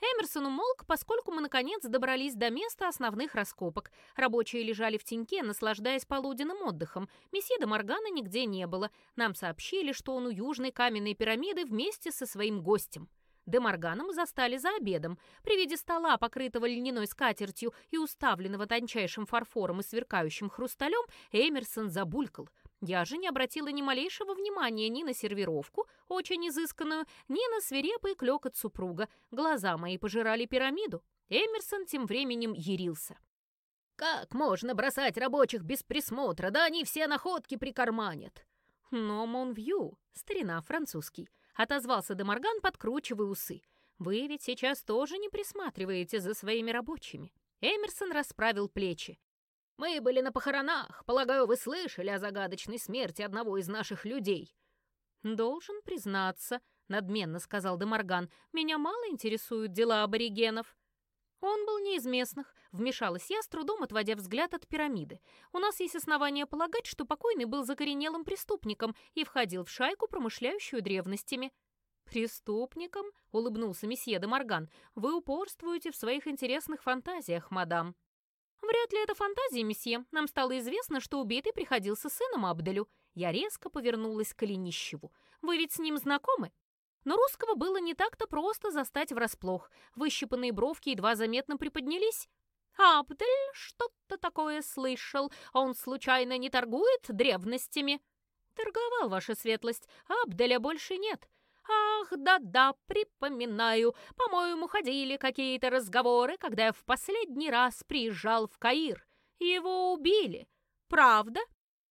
Эмерсон умолк, поскольку мы, наконец, добрались до места основных раскопок. Рабочие лежали в теньке, наслаждаясь полуденным отдыхом. Месье де Моргана нигде не было. Нам сообщили, что он у южной каменной пирамиды вместе со своим гостем. Де Моргана застали за обедом. При виде стола, покрытого льняной скатертью и уставленного тончайшим фарфором и сверкающим хрусталем, Эмерсон забулькал — я же не обратила ни малейшего внимания ни на сервировку, очень изысканную, ни на свирепый клёкот супруга. Глаза мои пожирали пирамиду. Эмерсон тем временем ярился. «Как можно бросать рабочих без присмотра? Да они все находки прикарманят!» «Но Монвью, старина французский», — отозвался Демарган, подкручивая усы. «Вы ведь сейчас тоже не присматриваете за своими рабочими». Эмерсон расправил плечи. Мы были на похоронах. Полагаю, вы слышали о загадочной смерти одного из наших людей». «Должен признаться», — надменно сказал Демарган, «меня мало интересуют дела аборигенов». Он был не из местных, вмешалась я, с трудом отводя взгляд от пирамиды. У нас есть основания полагать, что покойный был закоренелым преступником и входил в шайку, промышляющую древностями. «Преступником?» — улыбнулся месье де Морган. «Вы упорствуете в своих интересных фантазиях, мадам». «Вряд ли это фантазия, месье. Нам стало известно, что убитый приходился сыном Абделю». Я резко повернулась к Ленищеву. «Вы ведь с ним знакомы?» Но русского было не так-то просто застать врасплох. Выщипанные бровки едва заметно приподнялись. «Абдель что-то такое слышал. Он случайно не торгует древностями?» «Торговал, ваша светлость. Абделя больше нет. «Ах, да-да, припоминаю. По-моему, ходили какие-то разговоры, когда я в последний раз приезжал в Каир. Его убили. Правда?»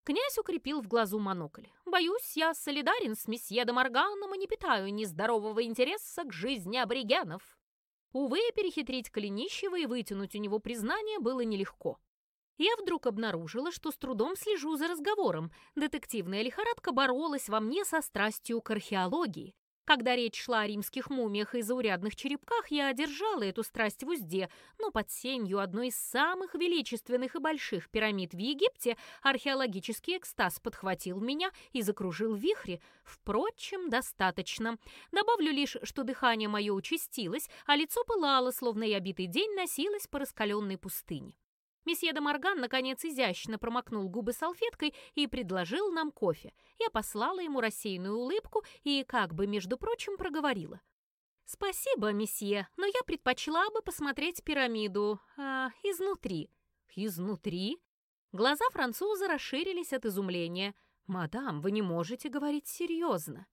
Князь укрепил в глазу монокль. «Боюсь, я солидарен с месье де Морганом и не питаю нездорового интереса к жизни аборигенов». Увы, перехитрить Калинищева и вытянуть у него признание было нелегко. Я вдруг обнаружила, что с трудом слежу за разговором. Детективная лихорадка боролась во мне со страстью к археологии. Когда речь шла о римских мумиях и заурядных черепках, я одержала эту страсть в узде, но под сенью одной из самых величественных и больших пирамид в Египте археологический экстаз подхватил меня и закружил в вихре. Впрочем, достаточно. Добавлю лишь, что дыхание мое участилось, а лицо пылало, словно я битый день носилась по раскаленной пустыне. Месье де Морган, наконец, изящно промокнул губы салфеткой и предложил нам кофе. Я послала ему рассеянную улыбку и, как бы, между прочим, проговорила. «Спасибо, месье, но я предпочла бы посмотреть пирамиду а, изнутри». «Изнутри?» Глаза француза расширились от изумления. «Мадам, вы не можете говорить серьезно».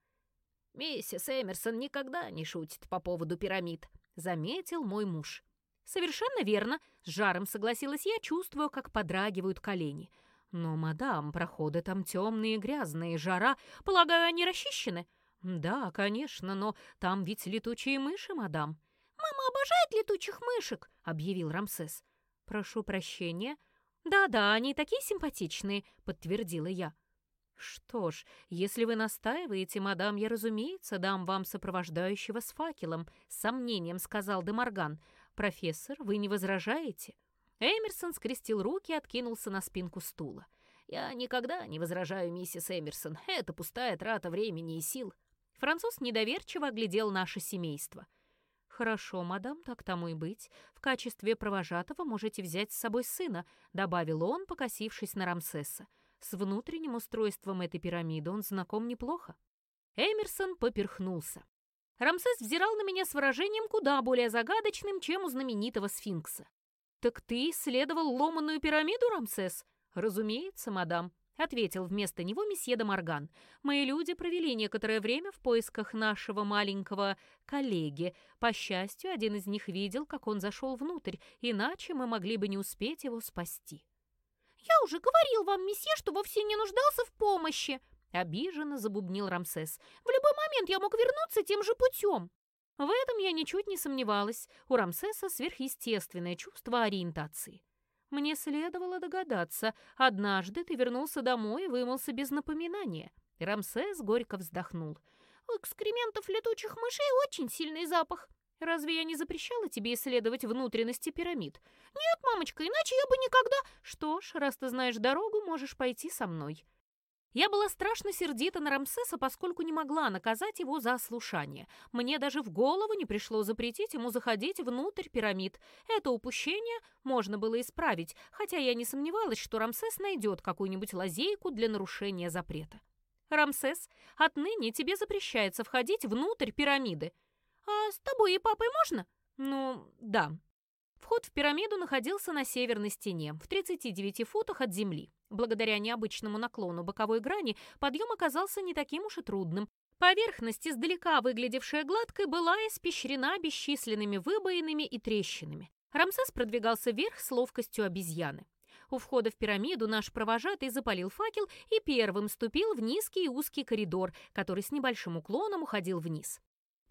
«Миссис Эмерсон никогда не шутит по поводу пирамид», — заметил мой муж. «Совершенно верно», — с жаром согласилась я, чувствую, как подрагивают колени. «Но, мадам, проходы там темные, грязные, жара. Полагаю, они расчищены?» «Да, конечно, но там ведь летучие мыши, мадам». «Мама обожает летучих мышек», — объявил Рамсес. «Прошу прощения». «Да-да, они такие симпатичные», — подтвердила я. «Что ж, если вы настаиваете, мадам, я, разумеется, дам вам сопровождающего с факелом», — с сомнением сказал Демарган. «Профессор, вы не возражаете?» Эмерсон скрестил руки и откинулся на спинку стула. «Я никогда не возражаю, миссис Эмерсон. Это пустая трата времени и сил». Француз недоверчиво оглядел наше семейство. «Хорошо, мадам, так тому и быть. В качестве провожатого можете взять с собой сына», — добавил он, покосившись на Рамсеса. «С внутренним устройством этой пирамиды он знаком неплохо». Эмерсон поперхнулся. Рамсес взирал на меня с выражением куда более загадочным, чем у знаменитого сфинкса. «Так ты исследовал ломаную пирамиду, Рамсес?» «Разумеется, мадам», — ответил вместо него месье де Морган. «Мои люди провели некоторое время в поисках нашего маленького коллеги. По счастью, один из них видел, как он зашел внутрь, иначе мы могли бы не успеть его спасти». «Я уже говорил вам, месье, что вовсе не нуждался в помощи», Обиженно забубнил Рамсес. «В любой момент я мог вернуться тем же путем!» В этом я ничуть не сомневалась. У Рамсеса сверхъестественное чувство ориентации. Мне следовало догадаться. Однажды ты вернулся домой и вымылся без напоминания. Рамсес горько вздохнул. «У экскрементов летучих мышей очень сильный запах. Разве я не запрещала тебе исследовать внутренности пирамид? Нет, мамочка, иначе я бы никогда... Что ж, раз ты знаешь дорогу, можешь пойти со мной. Я была страшно сердита на Рамсеса, поскольку не могла наказать его за ослушание. Мне даже в голову не пришло запретить ему заходить внутрь пирамид. Это упущение можно было исправить, хотя я не сомневалась, что Рамсес найдет какую-нибудь лазейку для нарушения запрета. «Рамсес, отныне тебе запрещается входить внутрь пирамиды». «А с тобой и папой можно?» «Ну, да». Вход в пирамиду находился на северной стене, в 39 футах от земли. Благодаря необычному наклону боковой грани подъем оказался не таким уж и трудным. Поверхность, издалека выглядевшая гладкой, была испещрена бесчисленными выбоинами и трещинами. Рамсес продвигался вверх с ловкостью обезьяны. У входа в пирамиду наш провожатый запалил факел и первым ступил в низкий и узкий коридор, который с небольшим уклоном уходил вниз.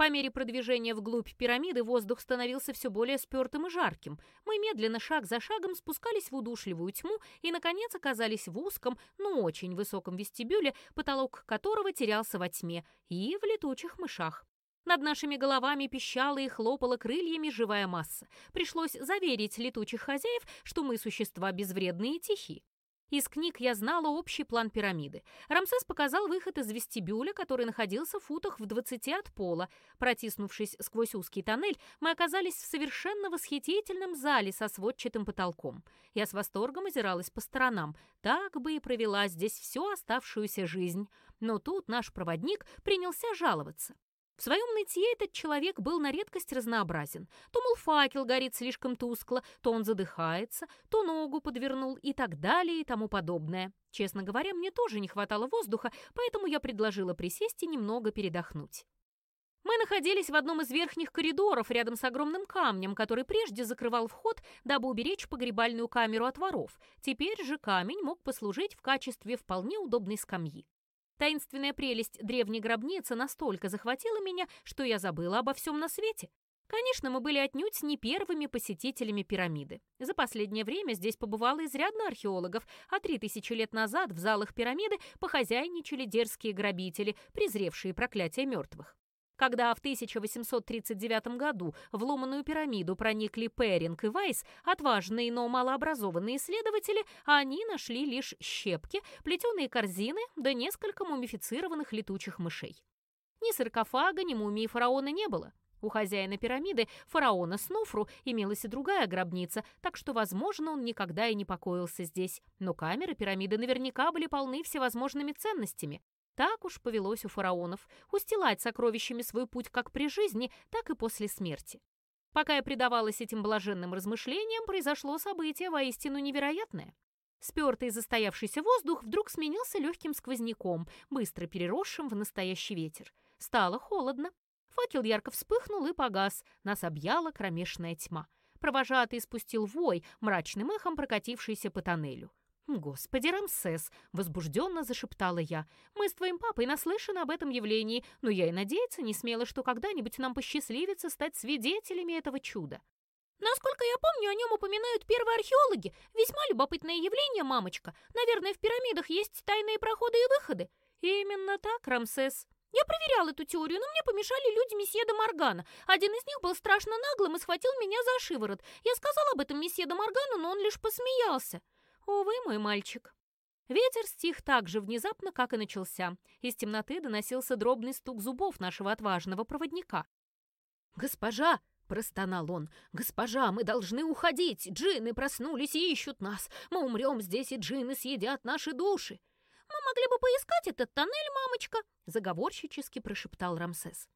По мере продвижения вглубь пирамиды воздух становился все более спертым и жарким. Мы медленно, шаг за шагом, спускались в удушливую тьму и, наконец, оказались в узком, но очень высоком вестибюле, потолок которого терялся во тьме, и в летучих мышах. Над нашими головами пищала и хлопала крыльями живая масса. Пришлось заверить летучих хозяев, что мы существа безвредные и тихие. Из книг я знала общий план пирамиды. Рамсес показал выход из вестибюля, который находился в футах в 20 от пола. Протиснувшись сквозь узкий тоннель, мы оказались в совершенно восхитительном зале со сводчатым потолком. Я с восторгом озиралась по сторонам. Так бы и провела здесь всю оставшуюся жизнь. Но тут наш проводник принялся жаловаться. В своем нытье этот человек был на редкость разнообразен. То, мол, факел горит слишком тускло, то он задыхается, то ногу подвернул и так далее и тому подобное. Честно говоря, мне тоже не хватало воздуха, поэтому я предложила присесть и немного передохнуть. Мы находились в одном из верхних коридоров рядом с огромным камнем, который прежде закрывал вход, дабы уберечь погребальную камеру от воров. Теперь же камень мог послужить в качестве вполне удобной скамьи. Таинственная прелесть древней гробницы настолько захватила меня, что я забыла обо всем на свете. Конечно, мы были отнюдь не первыми посетителями пирамиды. За последнее время здесь побывало изрядно археологов, а три тысячи лет назад в залах пирамиды похозяйничали дерзкие грабители, презревшие проклятие мертвых. Когда в 1839 году в ломаную пирамиду проникли Перинг и Вайс, отважные, но малообразованные исследователи, они нашли лишь щепки, плетеные корзины да несколько мумифицированных летучих мышей. Ни саркофага, ни мумии фараона не было. У хозяина пирамиды, фараона Снуфру, имелась и другая гробница, так что, возможно, он никогда и не покоился здесь. Но камеры пирамиды наверняка были полны всевозможными ценностями. Так уж повелось у фараонов устилать сокровищами свой путь как при жизни, так и после смерти. Пока я предавалась этим блаженным размышлениям, произошло событие воистину невероятное. Спертый и застоявшийся воздух вдруг сменился легким сквозняком, быстро переросшим в настоящий ветер. Стало холодно. Факел ярко вспыхнул и погас, нас объяла кромешная тьма. Провожатый спустил вой, мрачным эхом прокатившийся по тоннелю. «Господи, Рамсес!» — возбужденно зашептала я. «Мы с твоим папой наслышаны об этом явлении, но я и надеяться не смела, что когда-нибудь нам посчастливится стать свидетелями этого чуда». «Насколько я помню, о нем упоминают первые археологи. Весьма любопытное явление, мамочка. Наверное, в пирамидах есть тайные проходы и выходы». «Именно так, Рамсес». «Я проверял эту теорию, но мне помешали люди месье де Моргана. Один из них был страшно наглым и схватил меня за шиворот. Я сказал об этом месье де Моргану, но он лишь посмеялся». Увы, мой мальчик. Ветер стих так же внезапно, как и начался. Из темноты доносился дробный стук зубов нашего отважного проводника. «Госпожа!» — простонал он. «Госпожа, мы должны уходить! Джинны проснулись и ищут нас! Мы умрем здесь, и джинны съедят наши души!» «Мы могли бы поискать этот тоннель, мамочка!» — заговорщически прошептал Рамсес.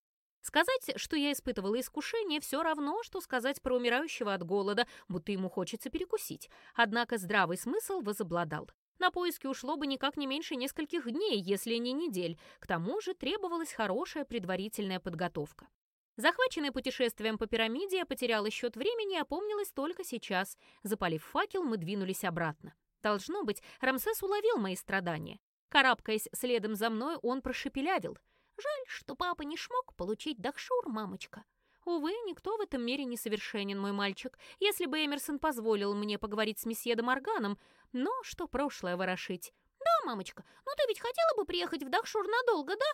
Сказать, что я испытывала искушение, все равно, что сказать про умирающего от голода, будто ему хочется перекусить. Однако здравый смысл возобладал. На поиски ушло бы никак не меньше нескольких дней, если не недель. К тому же требовалась хорошая предварительная подготовка. Захваченная путешествием по пирамиде, я потеряла счет времени и опомнилась только сейчас. Запалив факел, мы двинулись обратно. Должно быть, Рамсес уловил мои страдания. Карабкаясь следом за мной, он прошепелявил — Жаль, что папа не смог получить Дахшур, мамочка. Увы, никто в этом мире не совершенен, мой мальчик. Если бы Эмерсон позволил мне поговорить с месье де Морганом, но что прошлое ворошить. Да, мамочка, но ты ведь хотела бы приехать в Дахшур надолго, да?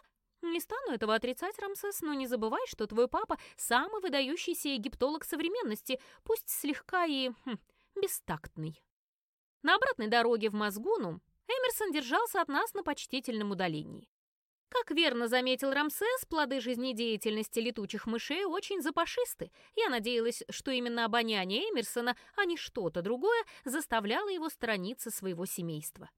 Не стану этого отрицать, Рамсес, но не забывай, что твой папа — самый выдающийся египтолог современности, пусть слегка и... Хм, бестактный. На обратной дороге в Мазгуну Эмерсон держался от нас на почтительном удалении. Как верно заметил Рамсес, плоды жизнедеятельности летучих мышей очень запашисты. Я надеялась, что именно обоняние Эмерсона, а не что-то другое, заставляло его сторониться своего семейства.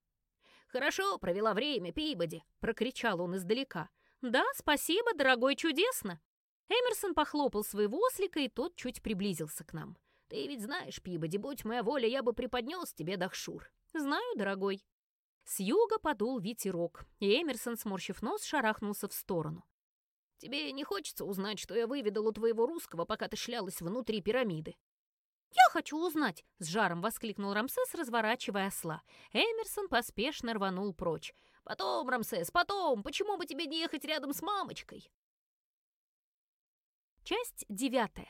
«Хорошо провела время, Пибоди!» — прокричал он издалека. «Да, спасибо, дорогой, чудесно!» Эмерсон похлопал своего ослика, и тот чуть приблизился к нам. «Ты ведь знаешь, Пибоди, будь моя воля, я бы преподнес тебе Дахшур». «Знаю, дорогой». С юга подул ветерок, и Эмерсон, сморщив нос, шарахнулся в сторону. «Тебе не хочется узнать, что я выведал у твоего русского, пока ты шлялась внутри пирамиды?» «Я хочу узнать!» — с жаром воскликнул Рамсес, разворачивая осла. Эмерсон поспешно рванул прочь. «Потом, Рамсес, потом! Почему бы тебе не ехать рядом с мамочкой?» Часть девятая.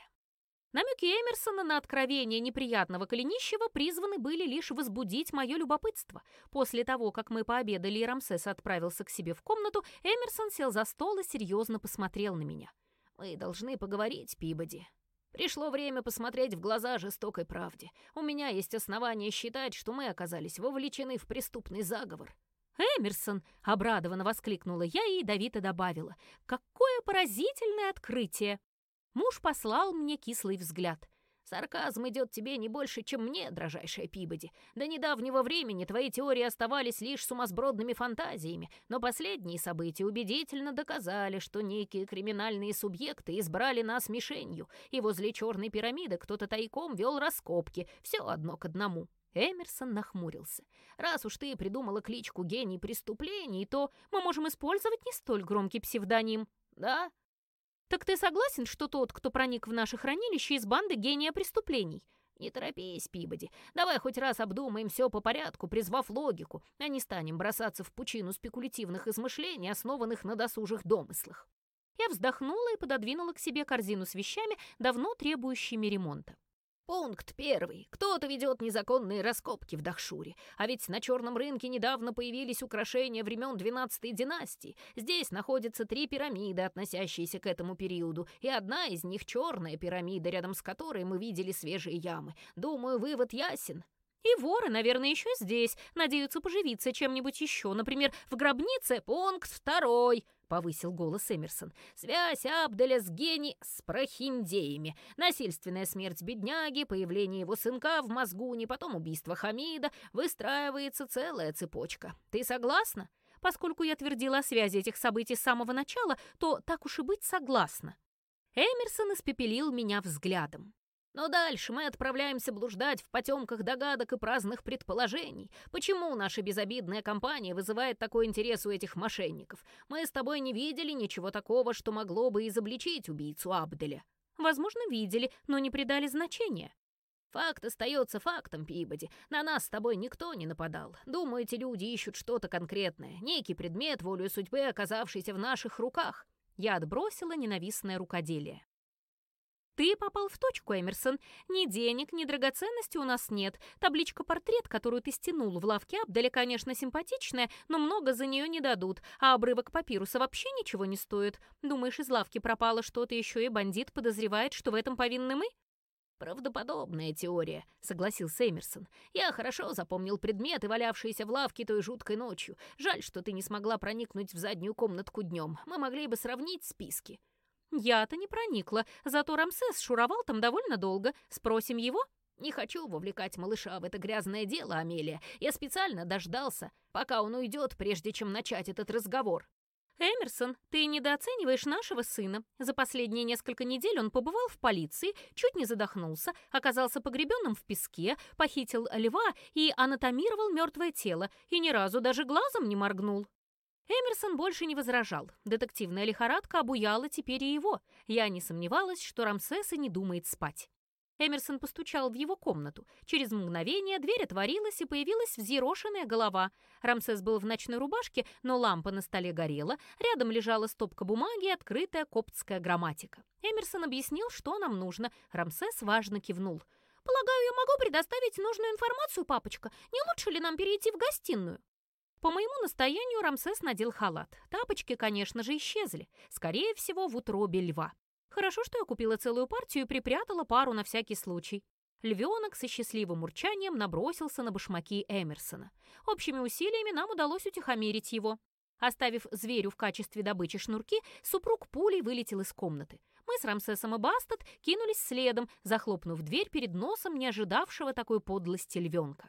Намеки Эмерсона на откровение неприятного Коленищева призваны были лишь возбудить мое любопытство. После того, как мы пообедали и Рамсес отправился к себе в комнату, Эмерсон сел за стол и серьезно посмотрел на меня. «Мы должны поговорить, Пибоди». Пришло время посмотреть в глаза жестокой правде. У меня есть основания считать, что мы оказались вовлечены в преступный заговор». «Эмерсон!» — обрадованно воскликнула я и ядовито добавила. «Какое поразительное открытие!» Муж послал мне кислый взгляд. Сарказм идет тебе не больше, чем мне, дрожайшая Пибоди. До недавнего времени твои теории оставались лишь сумасбродными фантазиями, но последние события убедительно доказали, что некие криминальные субъекты избрали нас мишенью, и возле черной пирамиды кто-то тайком вел раскопки, все одно к одному. Эмерсон нахмурился. «Раз уж ты придумала кличку «Гений преступлений», то мы можем использовать не столь громкий псевдоним». «Да?» «Так ты согласен, что тот, кто проник в наше хранилище из банды гения преступлений?» «Не торопись, Пибоди. Давай хоть раз обдумаем все по порядку, призвав логику, а не станем бросаться в пучину спекулятивных измышлений, основанных на досужих домыслах». Я вздохнула и пододвинула к себе корзину с вещами, давно требующими ремонта. Пункт первый. Кто-то ведет незаконные раскопки в Дахшуре. А ведь на черном рынке недавно появились украшения времен 12-й династии. Здесь находятся три пирамиды, относящиеся к этому периоду, и одна из них черная пирамида, рядом с которой мы видели свежие ямы. Думаю, вывод ясен. И воры, наверное, еще здесь, надеются поживиться чем-нибудь еще, например, в гробнице. Пункт второй. — повысил голос Эмерсон. «Связь Абделя с Гени с прохиндеями. Насильственная смерть бедняги, появление его сынка в Мозгуне, потом убийство Хамида. Выстраивается целая цепочка. Ты согласна?» Поскольку я твердила о связи этих событий с самого начала, то так уж и быть согласна. Эмерсон испепелил меня взглядом. Но дальше мы отправляемся блуждать в потемках догадок и праздных предположений. Почему наша безобидная компания вызывает такой интерес у этих мошенников? Мы с тобой не видели ничего такого, что могло бы изобличить убийцу Абделя. Возможно, видели, но не придали значения. Факт остается фактом, Пибоди. На нас с тобой никто не нападал. Думаю, эти люди ищут что-то конкретное, некий предмет, волю судьбы, оказавшийся в наших руках. Я отбросила ненавистное рукоделие. «Ты попал в точку, Эмерсон. Ни денег, ни драгоценностей у нас нет. Табличка-портрет, которую ты стянул в лавке Абдаля, конечно, симпатичная, но много за нее не дадут, а обрывок папируса вообще ничего не стоит. Думаешь, из лавки пропало что-то еще, и бандит подозревает, что в этом повинны мы?» «Правдоподобная теория», — согласился Эмерсон. «Я хорошо запомнил предметы, валявшиеся в лавке той жуткой ночью. Жаль, что ты не смогла проникнуть в заднюю комнатку днем. Мы могли бы сравнить списки». Я-то не проникла, зато Рамсес шуровал там довольно долго. Спросим его? Не хочу вовлекать малыша в это грязное дело, Амелия. Я специально дождался, пока он уйдет, прежде чем начать этот разговор. Эмерсон, ты недооцениваешь нашего сына. За последние несколько недель он побывал в полиции, чуть не задохнулся, оказался погребенным в песке, похитил льва и анатомировал мертвое тело, и ни разу даже глазом не моргнул. Эмерсон больше не возражал. Детективная лихорадка обуяла теперь и его. Я не сомневалась, что Рамсес и не думает спать. Эмерсон постучал в его комнату. Через мгновение дверь отворилась, и появилась взъерошенная голова. Рамсес был в ночной рубашке, но лампа на столе горела. Рядом лежала стопка бумаги и открытая коптская грамматика. Эмерсон объяснил, что нам нужно. Рамсес важно кивнул. «Полагаю, я могу предоставить нужную информацию, папочка. Не лучше ли нам перейти в гостиную?» По моему настоянию Рамсес надел халат. Тапочки, конечно же, исчезли. Скорее всего, в утробе льва. Хорошо, что я купила целую партию и припрятала пару на всякий случай. Львенок со счастливым урчанием набросился на башмаки Эмерсона. Общими усилиями нам удалось утихомирить его. Оставив зверю в качестве добычи шнурки, супруг пулей вылетел из комнаты. Мы с Рамсесом и Бастет кинулись следом, захлопнув дверь перед носом не ожидавшего такой подлости львенка.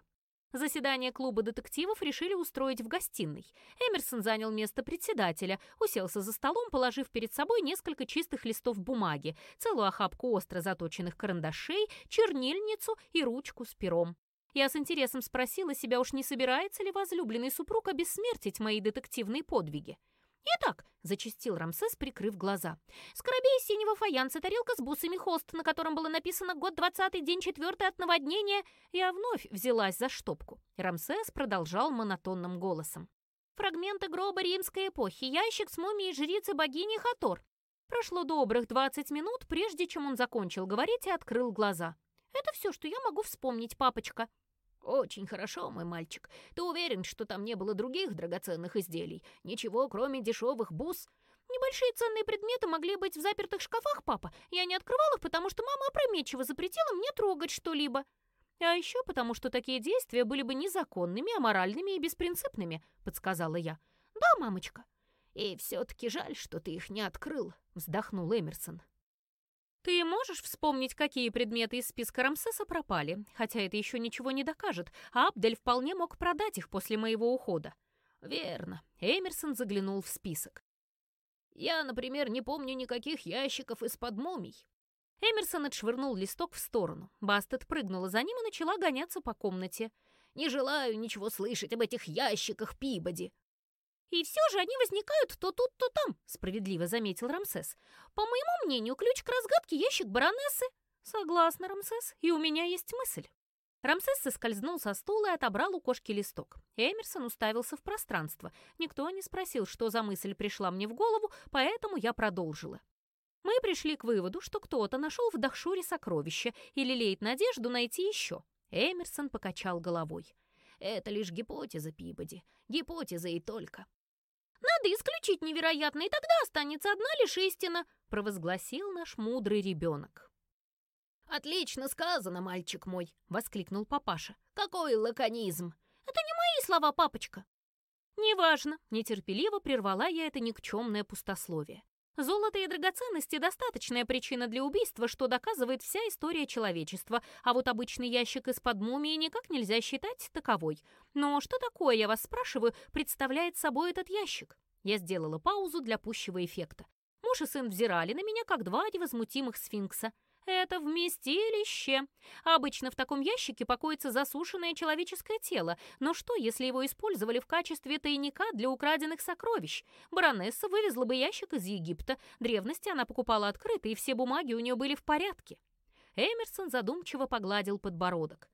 Заседание клуба детективов решили устроить в гостиной. Эмерсон занял место председателя, уселся за столом, положив перед собой несколько чистых листов бумаги, целую охапку остро заточенных карандашей, чернильницу и ручку с пером. Я с интересом спросила себя, уж не собирается ли возлюбленный супруг обессмертить мои детективные подвиги. «Итак», — зачастил Рамсес, прикрыв глаза, «скоробей синего фаянса, тарелка с бусами, холст, на котором было написано «Год двадцатый, день четвертый от наводнения». Я вновь взялась за штопку. Рамсес продолжал монотонным голосом. «Фрагменты гроба римской эпохи, ящик с мумией жрицы богини Хатор». Прошло добрых двадцать минут, прежде чем он закончил говорить и открыл глаза. «Это все, что я могу вспомнить, папочка», «Очень хорошо, мой мальчик. Ты уверен, что там не было других драгоценных изделий? Ничего, кроме дешевых бус?» Небольшие ценные предметы могли быть в запертых шкафах, папа. Я не открывал их, потому что мама опрометчиво запретила мне трогать что-либо. А еще потому, что такие действия были бы незаконными, аморальными и беспринципными, подсказала я. Да, мамочка. И все-таки жаль, что ты их не открыл, вздохнул Эмерсон. Ты можешь вспомнить, какие предметы из списка Рамсеса пропали? Хотя это еще ничего не докажет, а Абдель вполне мог продать их после моего ухода. Верно. Эмерсон заглянул в список. Я, например, не помню никаких ящиков из-под мумий. Эмерсон отшвырнул листок в сторону. Бастет прыгнула за ним и начала гоняться по комнате. «Не желаю ничего слышать об этих ящиках Пибоди!» «И все же они возникают то тут, то там», — справедливо заметил Рамсес. «По моему мнению, ключ к разгадке ящик баронессы». «Согласна, Рамсес, и у меня есть мысль». Рамсес соскользнул со стула и отобрал у кошки листок. Эмерсон уставился в пространство. Никто не спросил, что за мысль пришла мне в голову, поэтому я продолжила. Мы пришли к выводу, что кто-то нашел в Дахшуре сокровище и лелеет надежду найти еще. Эмерсон покачал головой. Это лишь гипотеза Пибоди. Гипотеза и только. «Надо исключить невероятное, и тогда останется одна лишь истина», провозгласил наш мудрый ребенок. «Отлично сказано, мальчик мой!» — воскликнул папаша. «Какой лаконизм!» «Это не мои слова, папочка!» «Неважно!» — нетерпеливо прервала я это никчемное пустословие. Золото и драгоценности – достаточная причина для убийства, что доказывает вся история человечества, а вот обычный ящик из-под мумии никак нельзя считать таковой. Но что такое, я вас спрашиваю, представляет собой этот ящик? Я сделала паузу для пущего эффекта. Муж и сын взирали на меня, как два невозмутимых сфинкса. Это вместилище. Обычно в таком ящике покоится засушенное человеческое тело. Но что, если его использовали в качестве тайника для украденных сокровищ? Баронесса вывезла бы ящик из Египта. Древности она покупала открыто, и все бумаги у нее были в порядке. Эмерсон задумчиво погладил подбородок.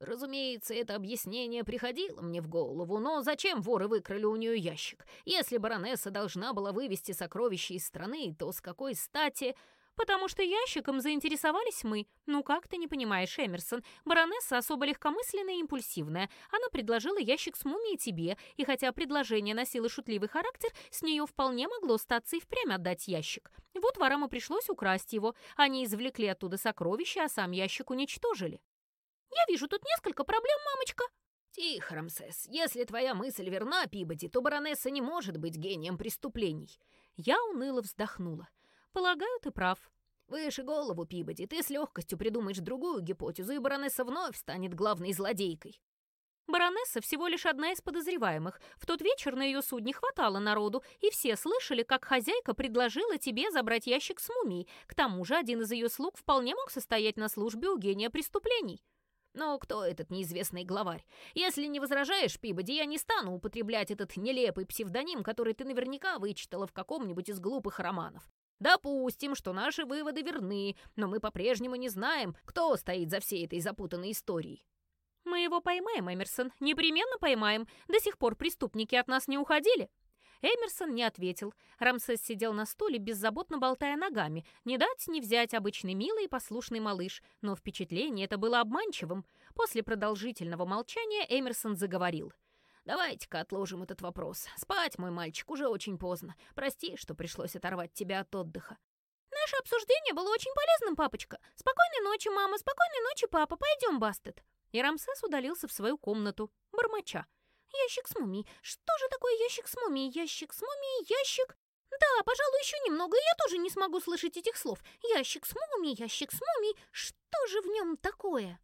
Разумеется, это объяснение приходило мне в голову, но зачем воры выкрали у нее ящик? Если баронесса должна была вывести сокровища из страны, то с какой стати... «Потому что ящиком заинтересовались мы. Ну как ты не понимаешь, Эмерсон? Баронесса особо легкомысленная и импульсивная. Она предложила ящик с мумией тебе, и хотя предложение носило шутливый характер, с нее вполне могло статься и впрямь отдать ящик. Вот ворам и пришлось украсть его. Они извлекли оттуда сокровища, а сам ящик уничтожили». «Я вижу тут несколько проблем, мамочка», «Тихо, Рамсес. Если твоя мысль верна, Пибоди, то баронесса не может быть гением преступлений». Я уныло вздохнула. Полагаю, ты прав. Выше голову, Пибоди, ты с легкостью придумаешь другую гипотезу, и баронесса вновь станет главной злодейкой. Баронесса всего лишь одна из подозреваемых. В тот вечер на ее судне хватало народу, и все слышали, как хозяйка предложила тебе забрать ящик с мумией. К тому же один из ее слуг вполне мог состоять на службе у гения преступлений. Но кто этот неизвестный главарь? Если не возражаешь, Пибоди, я не стану употреблять этот нелепый псевдоним, который ты наверняка вычитала в каком-нибудь из глупых романов. Допустим, что наши выводы верны, но мы по-прежнему не знаем, кто стоит за всей этой запутанной историей. Мы его поймаем, Эмерсон, непременно поймаем. До сих пор преступники от нас не уходили. Эмерсон не ответил. Рамсес сидел на стуле, беззаботно болтая ногами. Не дать не взять обычный милый и послушный малыш. Но впечатление это было обманчивым. После продолжительного молчания Эмерсон заговорил — Давайте-ка отложим этот вопрос. Спать, мой мальчик, уже очень поздно. Прости, что пришлось оторвать тебя от отдыха. Наше обсуждение было очень полезным, папочка. Спокойной ночи, мама, спокойной ночи, папа. Пойдем, Бастет. И Рамсес удалился в свою комнату, бормоча. Ящик с мумией. Что же такое ящик с мумией? Ящик с мумией, ящик... Да, пожалуй, еще немного, и я тоже не смогу слышать этих слов. Ящик с мумией, ящик с мумией. Что же в нем такое?